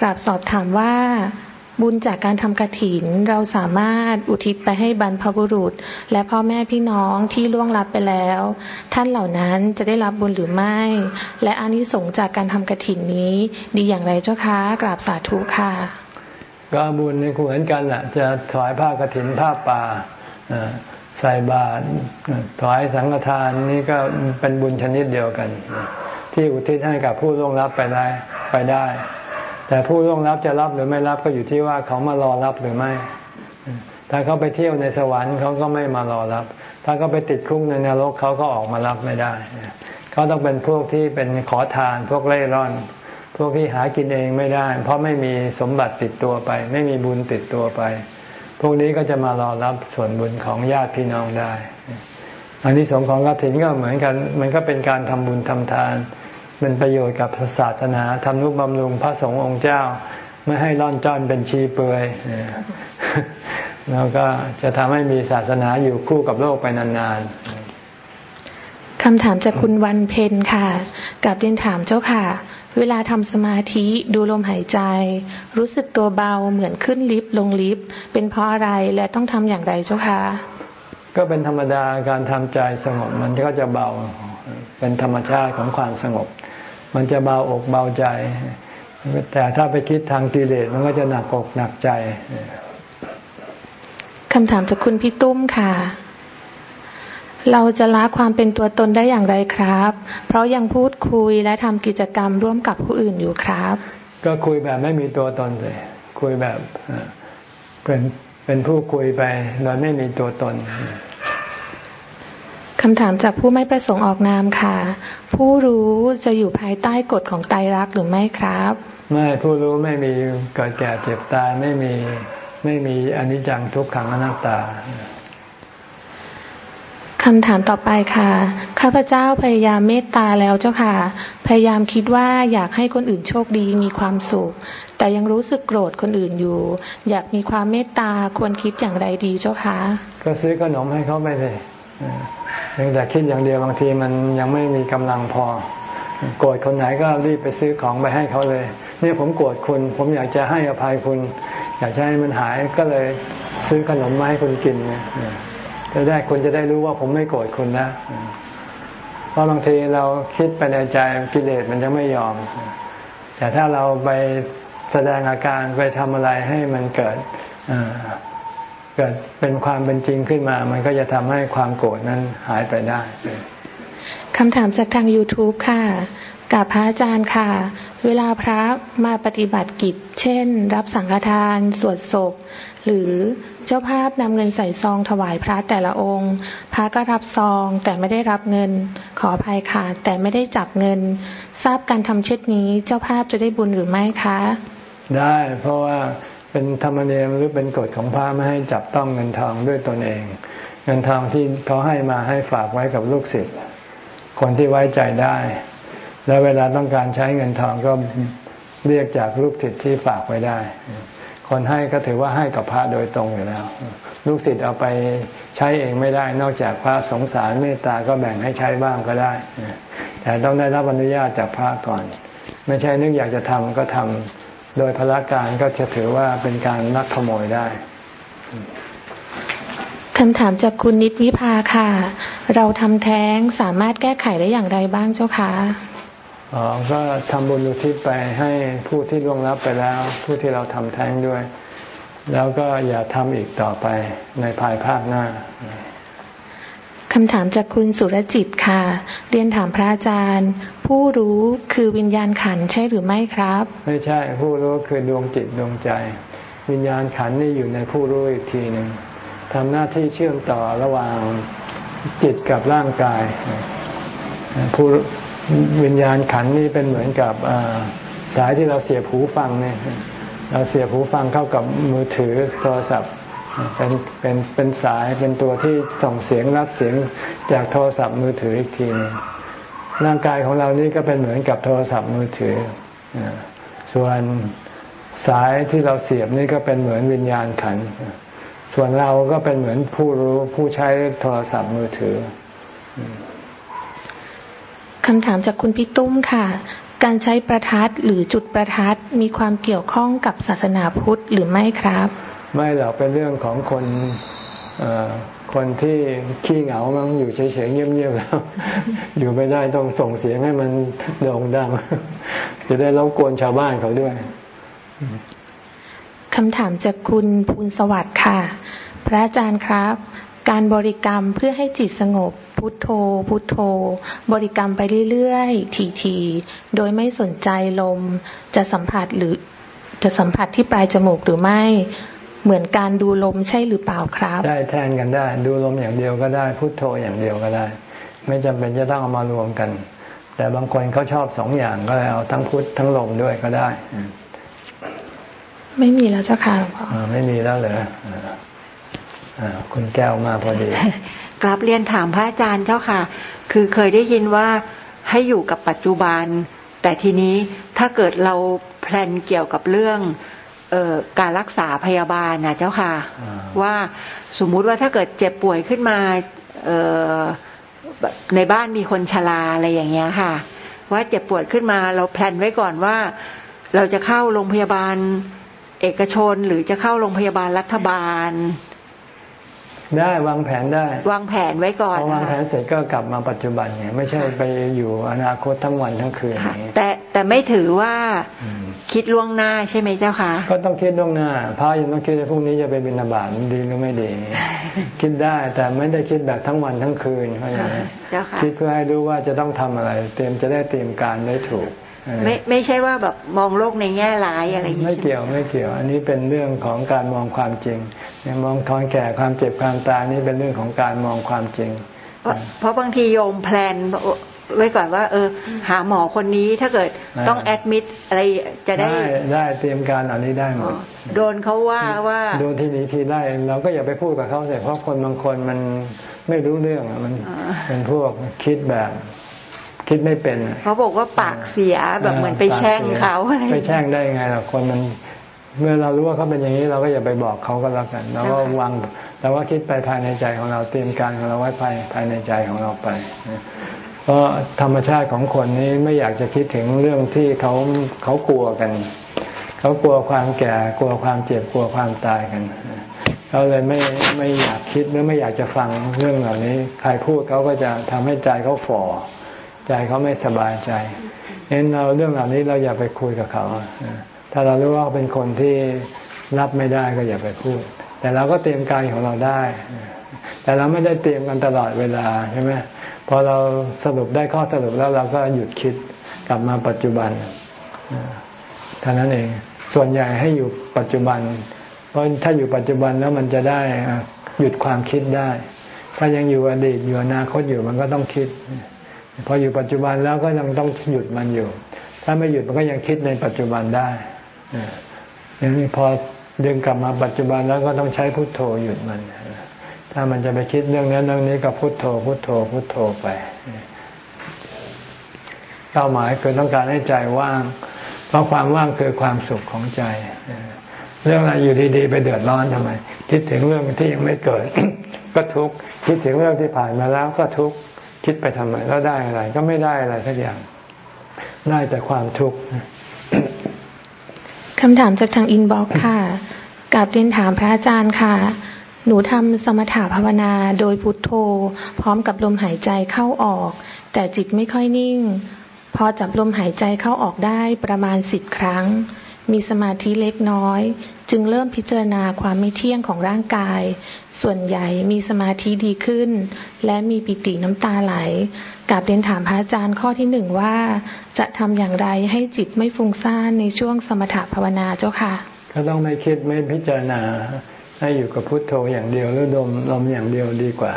กราบสอบถามว่าบุญจากการทำกระถินเราสามารถอุทิศไปให้บรรพบุรุษ และพ่อแม่พี่น้องที่ล่วงลับไปแล้ว ท่านเหล่านั้นจะได้รับบุญหรือไม่ และอานิสงส์จากการทำกระถินนี้ ดีอย่างไรเจ้าคะกราบสาธุค่ะ ก็บุญในเหมือนกันแหละจะถวายผ้ากระถินผ้าป่า ใส่บาตรถวายสังฆทานนี่ก็เป็นบุญชนิดเดียวกัน ที่อุทิศให้กับผู้ร่วงรับไปได้ไปได้ แต่ผู้ร่วงรับจะรับหรือไม่รับก็อยู่ที่ว่าเขามารอรับหรือไม่ ถ้าเขาไปเที่ยวในสวรรค์เขาก็ไม่มารอรับ ถ้าเขาไปติดคุกในนรกเขาก็ออกมารับไม่ได้ เขาต้องเป็นพวกที่เป็นขอทานพวกเล่ร่อน พวกที่หากินเองไม่ได้ เพราะไม่มีสมบัติติดตัวไป ไม่มีบุญติดตัวไป วกนี้ก็จะมารอรับส่วนบุญของญาติพี่น้องได้อันนี้สงของกฐินก็เหมือนกัน มันก็เป็นการทำบุญทำทาน เป็นประโยชน์กับศาสนาทำนุบำรุงพระสงฆ์องค์เจ้า ไม่ให้ร่อนจ้อนเป็นชีเปลือยแล้วก็จะทำให้มีศาสนาอยู่คู่กับโลกไปนานๆคำถามจากคุณวันเพนค่ะกับเรียนถามเจ้าค่ะ เวลาทำสมาธิดูลมหายใจ รู้สึกตัวเบาเหมือนขึ้นลิฟต์ลงลิฟต์เป็นเพราะอะไรและต้องทำอย่างไรเจ้าคะก็เป็นธรรมดาการทำใจสงบมันก็จะเบาเป็นธรรมชาติของความสงบ มันจะเบาอกเบาใจ แต่ถ้าไปคิดทางกิเลสมันก็จะหนักอกหนักใจคำถามจากคุณพี่ตุ้มค่ะ เราจะละความเป็นตัวตนได้อย่างไรครับ เพราะยังพูดคุยและทำกิจกรรมร่วมกับผู้อื่นอยู่ครับ ก็คุยแบบไม่มีตัวตนเลย คุยแบบเป็นเป็นผู้คุยไปโดยไม่มีตัวตนคำถามจากผู้ไม่ประสงค์ออกนามค่ะ ผู้รู้จะอยู่ภายใต้กฎของไตรลักษณ์หรือไม่ครับ ไม่ผู้รู้ไม่มีเกิดแก่เจ็บตายไม่มีไม่มีอนิจจังทุกขังอนัตตา คำถามต่อไปค่ะ ข้าพเจ้าพยายามเมตตาแล้วเจ้าค่ะ พยายามคิดว่าอยากให้คนอื่นโชคดีมีความสุข แต่ยังรู้สึกโกรธคนอื่นอยู่ อยากมีความเมตตาควรคิดอย่างไรดีเจ้าคะก็ซื้อขนมให้เขาไปเลยเพียงแต่คิดอย่างเดียวบางทีมันยังไม่มีกำลังพอ โกรธคนไหนก็รีบไปซื้อของไปให้เขาเลย เนี่ยผมโกรธคุณ ผมอยากจะให้อภัยคุณ อยากจะให้มันหายก็เลยซื้อขนมมาให้คุณกินเนี่ย จะได้คุณจะได้รู้ว่าผมไม่โกรธคุณนะเพราะบางทีเราคิดไปในใจกิเลสมันจะไม่ยอม แต่ถ้าเราไปแสดงอาการไปทำอะไรให้มันเกิดเกิดเป็นความเป็นจริงขึ้นมา มันก็จะทำให้ความโกรธนั้นหายไปได้คำถามจากทาง YouTube ค่ะกับพระอาจารย์ค่ะ เวลาพระมาปฏิบัติกิจ เช่น รับสังฆทาน สวดศพ หรือเจ้าภาพนำเงินใส่ซองถวายพระแต่ละองค์ พระก็รับซองแต่ไม่ได้รับเงิน ขออภัยค่ะ แต่ไม่ได้จับเงิน ทราบการทำเช่นนี้ เจ้าภาพจะได้บุญหรือไม่คะ ได้เพราะว่าเป็นธรรมเนียมหรือเป็นกฎของพระไม่ให้จับต้องเงินทองด้วยตนเอง เงินทองที่เขาให้มาให้ฝากไว้กับลูกศิษย์คนที่ไว้ใจได้ แล้วเวลาต้องการใช้เงินทองก็เรียกจากลูกศิษย์ที่ฝากไว้ได้ คนให้ก็ถือว่าให้กับพระโดยตรงอยู่แล้ว ลูกศิษย์เอาไปใช้เองไม่ได้ นอกจากพระสงสารเมตตาก็แบ่งให้ใช้บ้างก็ได้ แต่ต้องได้รับอนุญาตจากพระก่อน ไม่ใช่นึกอยากจะทำก็ทำโดยพละการก็จะถือว่าเป็นการนักขโมยได้คำถามจากคุณนิตวิภาค่ะ เราทำแท้งสามารถแก้ไขได้อย่างไรบ้างเจ้าคะ ก็ทำบุญอุทิศไปให้ผู้ที่ล่วงลับไปแล้ว ผู้ที่เราทำแท้งด้วย แล้วก็อย่าทำอีกต่อไปในภายภาคหน้าคำถามจากคุณสุรจิตค่ะ เรียนถามพระอาจารย์ ผู้รู้คือวิญญาณขันใช่หรือไม่ครับ ไม่ใช่ผู้รู้คือดวงจิตดวงใจ วิญญาณขันนี่อยู่ในผู้รู้อีกทีหนึ่งทำหน้าที่เชื่อมต่อระหว่างจิตกับร่างกาย ผู้ วิญญาณขันนี่เป็นเหมือนกับสายที่เราเสียบหูฟังเนี่ยเราเสียบหูฟังเข้ากับมือถือโทรศัพท์เป็นเป็นเป็นสายเป็นตัวที่ส่งเสียงรับเสียงจากโทรศัพท์มือถืออีกทีนึงร่างกายของเรานี่ก็เป็นเหมือนกับโทรศัพท์มือถือ ส่วนสายที่เราเสียบนี่ก็เป็นเหมือนวิญญาณขัน ส่วนเราก็เป็นเหมือนผู้รู้ผู้ใช้โทรศัพท์มือถือ คำถามจากคุณพี่ตุ้มค่ะ การใช้ประทัดหรือจุดประทัดมีความเกี่ยวข้องกับศาสนาพุทธหรือไม่ครับ ไม่หรอกเป็นเรื่องของคนคนที่ขี้เหงามั้งอยู่เฉยๆเงียบๆแล้วอยู่ไม่ได้ต้องส่งเสียงให้มันโด่งดัง จะได้รบกวนชาวบ้านเขาด้วยคำถามจากคุณภูลสวัสดิ์ค่ะ พระอาจารย์ครับ การบริกรรมเพื่อให้จิตสงบ พุทโธ พุทโธ บริกรรมไปเรื่อยๆ ทีๆ โดยไม่สนใจลม จะสัมผัสหรือจะสัมผัสที่ปลายจมูกหรือไม่เหมือนการดูลมใช่หรือเปล่าครับ ได้แทนกันได้ ดูลมอย่างเดียวก็ได้พุทโธอย่างเดียวก็ได้ ไม่จำเป็นจะต้องเอามารวมกัน แต่บางคนเขาชอบสองอย่างก็เลยเอาทั้งพุททั้งลมด้วยก็ได้ ไม่มีแล้วเจ้าค่ะไม่มีแล้วเหรอ คุณแก้วมาพอดีกลับเรียนถามพระอาจารย์เจ้าค่ะ คือเคยได้ยินว่าให้อยู่กับปัจจุบัน แต่ทีนี้ถ้าเกิดเราแพลนเกี่ยวกับเรื่องออการรักษาพยาบาลนะเจ้าค่ะ ว่าสมมุติว่าถ้าเกิดเจ็บป่วยขึ้นมาในบ้านมีคนชราอะไรอย่างเงี้ยค่ะ ว่าเจ็บปวดขึ้นมาเราแพลนไว้ก่อนว่า เราจะเข้าโรงพยาบาลเอกชนหรือจะเข้าโรงพยาบาลรัฐบาล ได้วางแผนได้ วางแผนไว้ก่อนวางแผนเสร็จก็กลับมาปัจจุบันไงไม่ใช่ไปอยู่อนาคตทั้งวันทั้งคืนแต่แต่ไม่ถือว่าคิดล่วงหน้าใช่ไหมเจ้าคะก็ต้องคิดล่วงหน้าพระยังต้องคิดว่าพรุ่งนี้จะไปบินาบาตดีหรือไม่ดี คิดได้แต่ไม่ได้คิดแบบทั้งวันทั้งคืนเข้าใจไหมคิดเพื่อให้รู้ว่าจะต้องทำอะไร เตรียมจะได้เตรียมการได้ถูก ไม่ไม่ใช่ว่าแบบมองโลกในแง่ร้ายอะไรอย่างนี้ไม่เกี่ยวไม่เกี่ยว อันนี้เป็นเรื่องของการมองความจริงมองทอนแก่ความเจ็บความตายนี่เป็นเรื่องของการมองความจริง เพราะบางทีโยมแพลนไว้ก่อนว่า เออ หาหมอคนนี้ถ้าเกิดต้องแอดมิดอะไรจะได้ได้เตรียมการอันนี้ได้หมดโดนเขาว่าว่าโดนที่นี้ทีได้เราก็อย่าไปพูดกับเขาเลยเพราะคนบางคนมันไม่รู้เรื่องมันเป็นพวกคิดแบบ คิดไม่เป็นเขาบอกว่าปากเสียแบบเหมือนไปแช่งเขาอะไรไปแช่งได้ไงล่ะคนมัน เมื่อเรารู้ว่าเขาเป็นอย่างนี้เราก็อย่าไปบอกเขาก็แล้วกันเราก็วางเราก็คิดไปภายในใจของเราเตรียมการของเราไว้ภายภายในใจของเราไปเพราะธรรมชาติของคนนี้ไม่อยากจะคิดถึงเรื่องที่เขาเขากลัวกัน เขากลัวความแก่กลัวความเจ็บกลัวความตายกันเขาเลยไม่ไม่อยากคิดหรือไม่อยากจะฟังเรื่องเหล่านี้ ใครพูดเขาก็จะทำให้ใจเขาฝ่อ ใจเขาไม่สบายใจเห็นเราเรื่องเหล่านี้เราอย่าไปคุยกับเขา ถ้าเรารู้ว่าเป็นคนที่รับไม่ได้ก็อย่าไปพูด แต่เราก็เตรียมการของเราได้ แต่เราไม่ได้เตรียมกันตลอดเวลาใช่ไหมพอเราสรุปได้ข้อสรุปแล้วเราก็หยุดคิดกลับมาปัจจุบันเท่านั้นเอง ส่วนใหญ่ให้อยู่ปัจจุบัน เพราะถ้าอยู่ปัจจุบันแล้วมันจะได้หยุดความคิดได้ ถ้ายังอยู่อดีตอยู่อนาคตอยู่มันก็ต้องคิด พออยู่ปัจจุบันแล้วก็ยังต้องหยุดมันอยู่ ถ้าไม่หยุดมันก็ยังคิดในปัจจุบันได้อย่างนี้พอดึงกลับมาปัจจุบันแล้วก็ต้องใช้พุทโธหยุดมัน ถ้ามันจะไปคิดเรื่องนั้นเรื่องนี้ก็พุทโธ พุทโธ พุทโธไป เป้าหมายคือต้องการให้ใจว่าง เพราะความว่างคือความสุขของใจ เรื่องอะไรอยู่ดีๆไปเดือดร้อนทำไม คิดถึงเรื่องที่ยังไม่เกิด ก็ทุกข์ คิดถึงเรื่องที่ผ่านมาแล้วก็ทุกข์ คิดไปทำไมแล้วได้อะไร ก็ไม่ได้อะไรสักอย่าง ได้แต่ความทุกข์คำถามจากทางอินบ็อกค่ะกับเรียนถามพระอาจารย์ค่ะ หนูทำสมถะภาวนาโดยพุทโธ พร้อมกับลมหายใจเข้าออก แต่จิตไม่ค่อยนิ่ง พอจับลมหายใจเข้าออกได้ประมาณสิบครั้ง มีสมาธิเล็กน้อย จึงเริ่มพิจารณาความไม่เที่ยงของร่างกาย ส่วนใหญ่มีสมาธิดีขึ้น และมีปิติน้ำตาไหลกาบเรียนถามพระอาจารย์ข้อที่หนึ่งว่า จะทำอย่างไรให้จิตไม่ฟุ้งซ่านในช่วงสมถภาวนาเจ้าค่ะ ก็ต้องไม่คิดไม่พิจารณาให้อยู่กับพุทโธอย่างเดียวหรือดมลมอย่างเดียวดีกว่า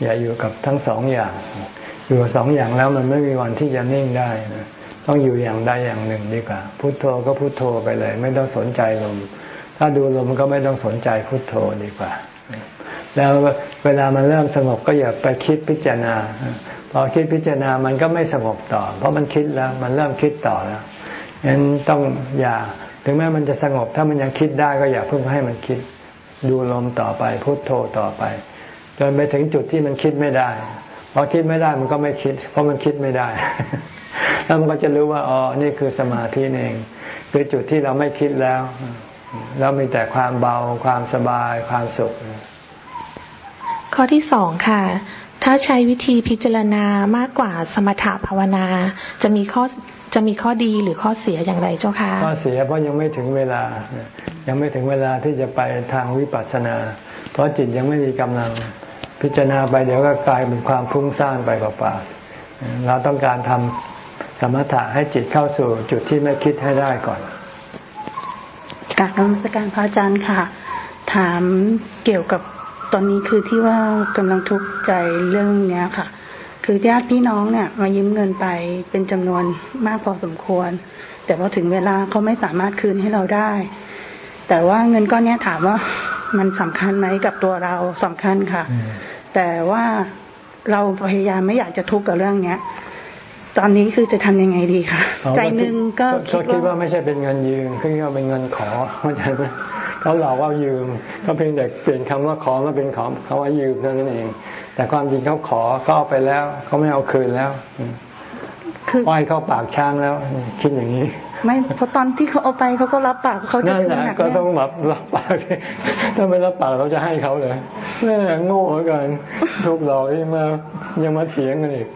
อย่าอยู่กับทั้งสองอย่าง อยู่สองอย่างแล้วมันไม่มีวันที่จะนิ่งได้นะ ต้องอยู่อย่างใดอย่างหนึ่งดีกว่า พุทโธก็พุทโธไปเลย ไม่ต้องสนใจลม ถ้าดูลมก็ไม่ต้องสนใจพุทโธดีกว่า แล้วเวลามันเริ่มสงบก็อย่าไปคิดพิจารณา พอคิดพิจารณามันก็ไม่สงบต่อ เพราะมันคิดแล้วมันเริ่มคิดต่อแล้วงั้นต้องอย่าถึงแม้มันจะสงบถ้ามันยังคิดได้ก็อย่าเพิ่งให้มันคิด ดูลมต่อไปพุโทโธต่อไป จนไปถึงจุดที่มันคิดไม่ได้พอคิดไม่ได้มันก็ไม่คิด เพราะมันคิดไม่ได้ แล้วมันก็จะรู้ว่าอ๋อนี่คือสมาธิเอง คือจุดที่เราไม่คิดแล้ว แล้วมีแต่ความเบาความสบายความสุข ข้อที่สองค่ะ ถ้าใช้วิธีพิจารณามากกว่าสมถะภาวนา จะมีข้อจะมีข้อดีหรือข้อเสียอย่างไรเจ้าคะข้อเสียเพราะยังไม่ถึงเวลา ยังไม่ถึงเวลาที่จะไปทางวิปัสสนา เพราะจิตยังไม่มีกำลังพิจารณาไปเดี๋ยวก็กลายเป็นความพุ่งสร้างไปเปล่าๆเราต้องการทำ สมถะให้จิตเข้าสู่จุดที่ไม่คิดให้ได้ก่อนกราบนมัสการพระอาจารย์ค่ะ ถามเกี่ยวกับตอนนี้คือที่ว่ากำลังทุกข์ใจเรื่องเนี้ยค่ะ คือญาติพี่น้องเนี่ย มายืมเงินไปเป็นจำนวนมากพอสมควร แต่พอถึงเวลาเขาไม่สามารถคืนให้เราได้ แต่ว่าเงินก้อนนี้ถามว่ามันสำคัญไหมกับตัวเราสำคัญค่ะ แต่ว่าเราพยายามไม่อยากจะทุกข์กับเรื่องเนี้ย ตอนนี้คือจะทำยังไงดีคะใจหนึ่งก็คิดว่าไม่ใช่เป็นเงินยืมคิดว่าเป็นเงินขอเข้าใจไหมเขาหลอกว่ายืมเขาเพียงแต่เปลี่ยนคำว่าขอมาเป็นขอเขาว่ายืมเท่านั้นเอง แต่ความจริงเขาขอเขาเอาไปแล้วเขาไม่เอาคืนแล้วคืออ้อยเข้าปากช้างแล้ว คิดอย่างนี้ ไม่เพราะตอนที่เขาเอาไปเขาก็รับปากเขาจะคืนหนักก็ต้องแบบรับปากถ้าไม่รับปากเราจะให้เขาเลยแม่โง่เหมือนกันทุกเราที่มายังมาเถียงกันอีก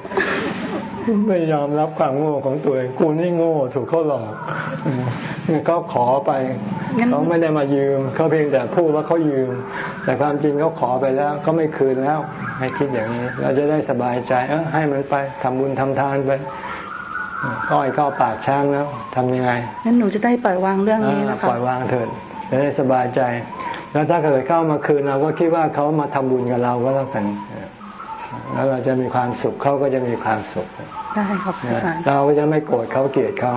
ไม่ยอมรับความโง่ของตัวเองกูนี่โง่ถูกเขาหลอกเขาขอไปเขาไม่ได้มายืมเขาเพียงแต่พูดว่าเขายืม แต่ความจริงเขาขอไปแล้วเขาไม่คืนแล้ว ให้คิดอย่างนี้ เราจะได้สบายใจเออให้มันไปทำบุญทำทานไปก้อยเข้าปากช้างแล้วทำยังไงงั้นหนูจะได้ปล่อยวางเรื่องนี้นะคะปล่อยวางเถิดจะได้สบายใจ แล้วถ้าเกิดเข้ามาคืนเราก็คิดว่าเขามาทำบุญกับเราก็แล้วกัน แล้วเราจะมีความสุขเขาก็จะมีความสุขได้ครับอาจารย์เราก็จะไม่โกรธเขาเกลียดเขา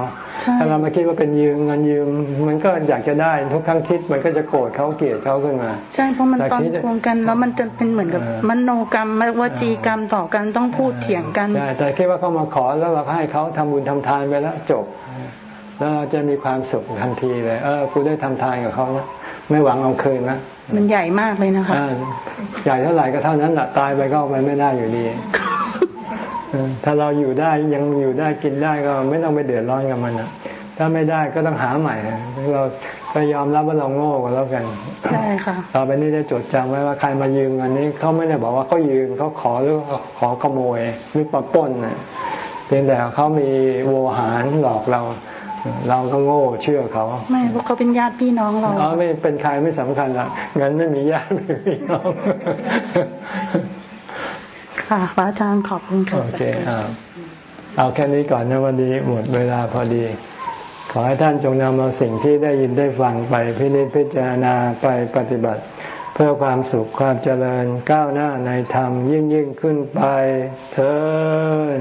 ถ้าเรามาคิดว่าเป็นยืมเงินยืม มันก็อยากจะได้ทุกครั้งคิดมันก็จะโกรธเขาเกลียดเขาขึ้นมาใช่เพราะมันตอนทวงกันแล้วมันจะเป็นเหมือนกับมโนกรรมวจีกรรมต่อกันต้องพูดเถียงกันใช่แต่คิดว่าเขามาขอแล้วเราให้เขาทำบุญทำทานไปแล้วจบ แล้วเราจะมีความสุขทันทีเลย เออกูได้ทำทานกับเขาแล้ว ไม่หวังเอาคืนนะมันใหญ่มากเลยนะคะใหญ่เท่าไหร่ก็เท่านั้นแหละตายไปก็ไปไม่ได้อยู่ดีถ้าเราอยู่ได้ยังอยู่ได้กินได้ก็ไม่ต้องไปเดือดร้อนกับมันนะถ้าไม่ได้ก็ต้องหาใหม่ เราก็ยอมรับว่าเราโง่กันแล้วกันใช่ค่ะต่อไปนี้จะจดจำไว้ว่าใครมายืมอันนี้เขาไม่ได้บอกว่าเขายืมเขาขอหรือขอขโมยหรือปะป้นนะเพียงแต่เขามีโวหารหลอกเรา เราก็โง่เชื่อเขา ไม่เพราะเขาเป็นญาติพี่น้องเราอ๋อไม่เป็นใครไม่สำคัญละงั้นไม่มีญาติไม่มีพี่น้องค่ะพระอาจารย์ขอบคุณค่ะโอเคเอาแค่นี้ก่อนนะวันนี้หมดเวลาพอดี ขอให้ท่านจงนำเอาสิ่งที่ได้ยินได้ฟังไปพิจิตพิจารณาไปปฏิบัติ เพื่อความสุขความเจริญก้าวหน้าในธรรมยิ่งยิ่งขึ้นไปเถิด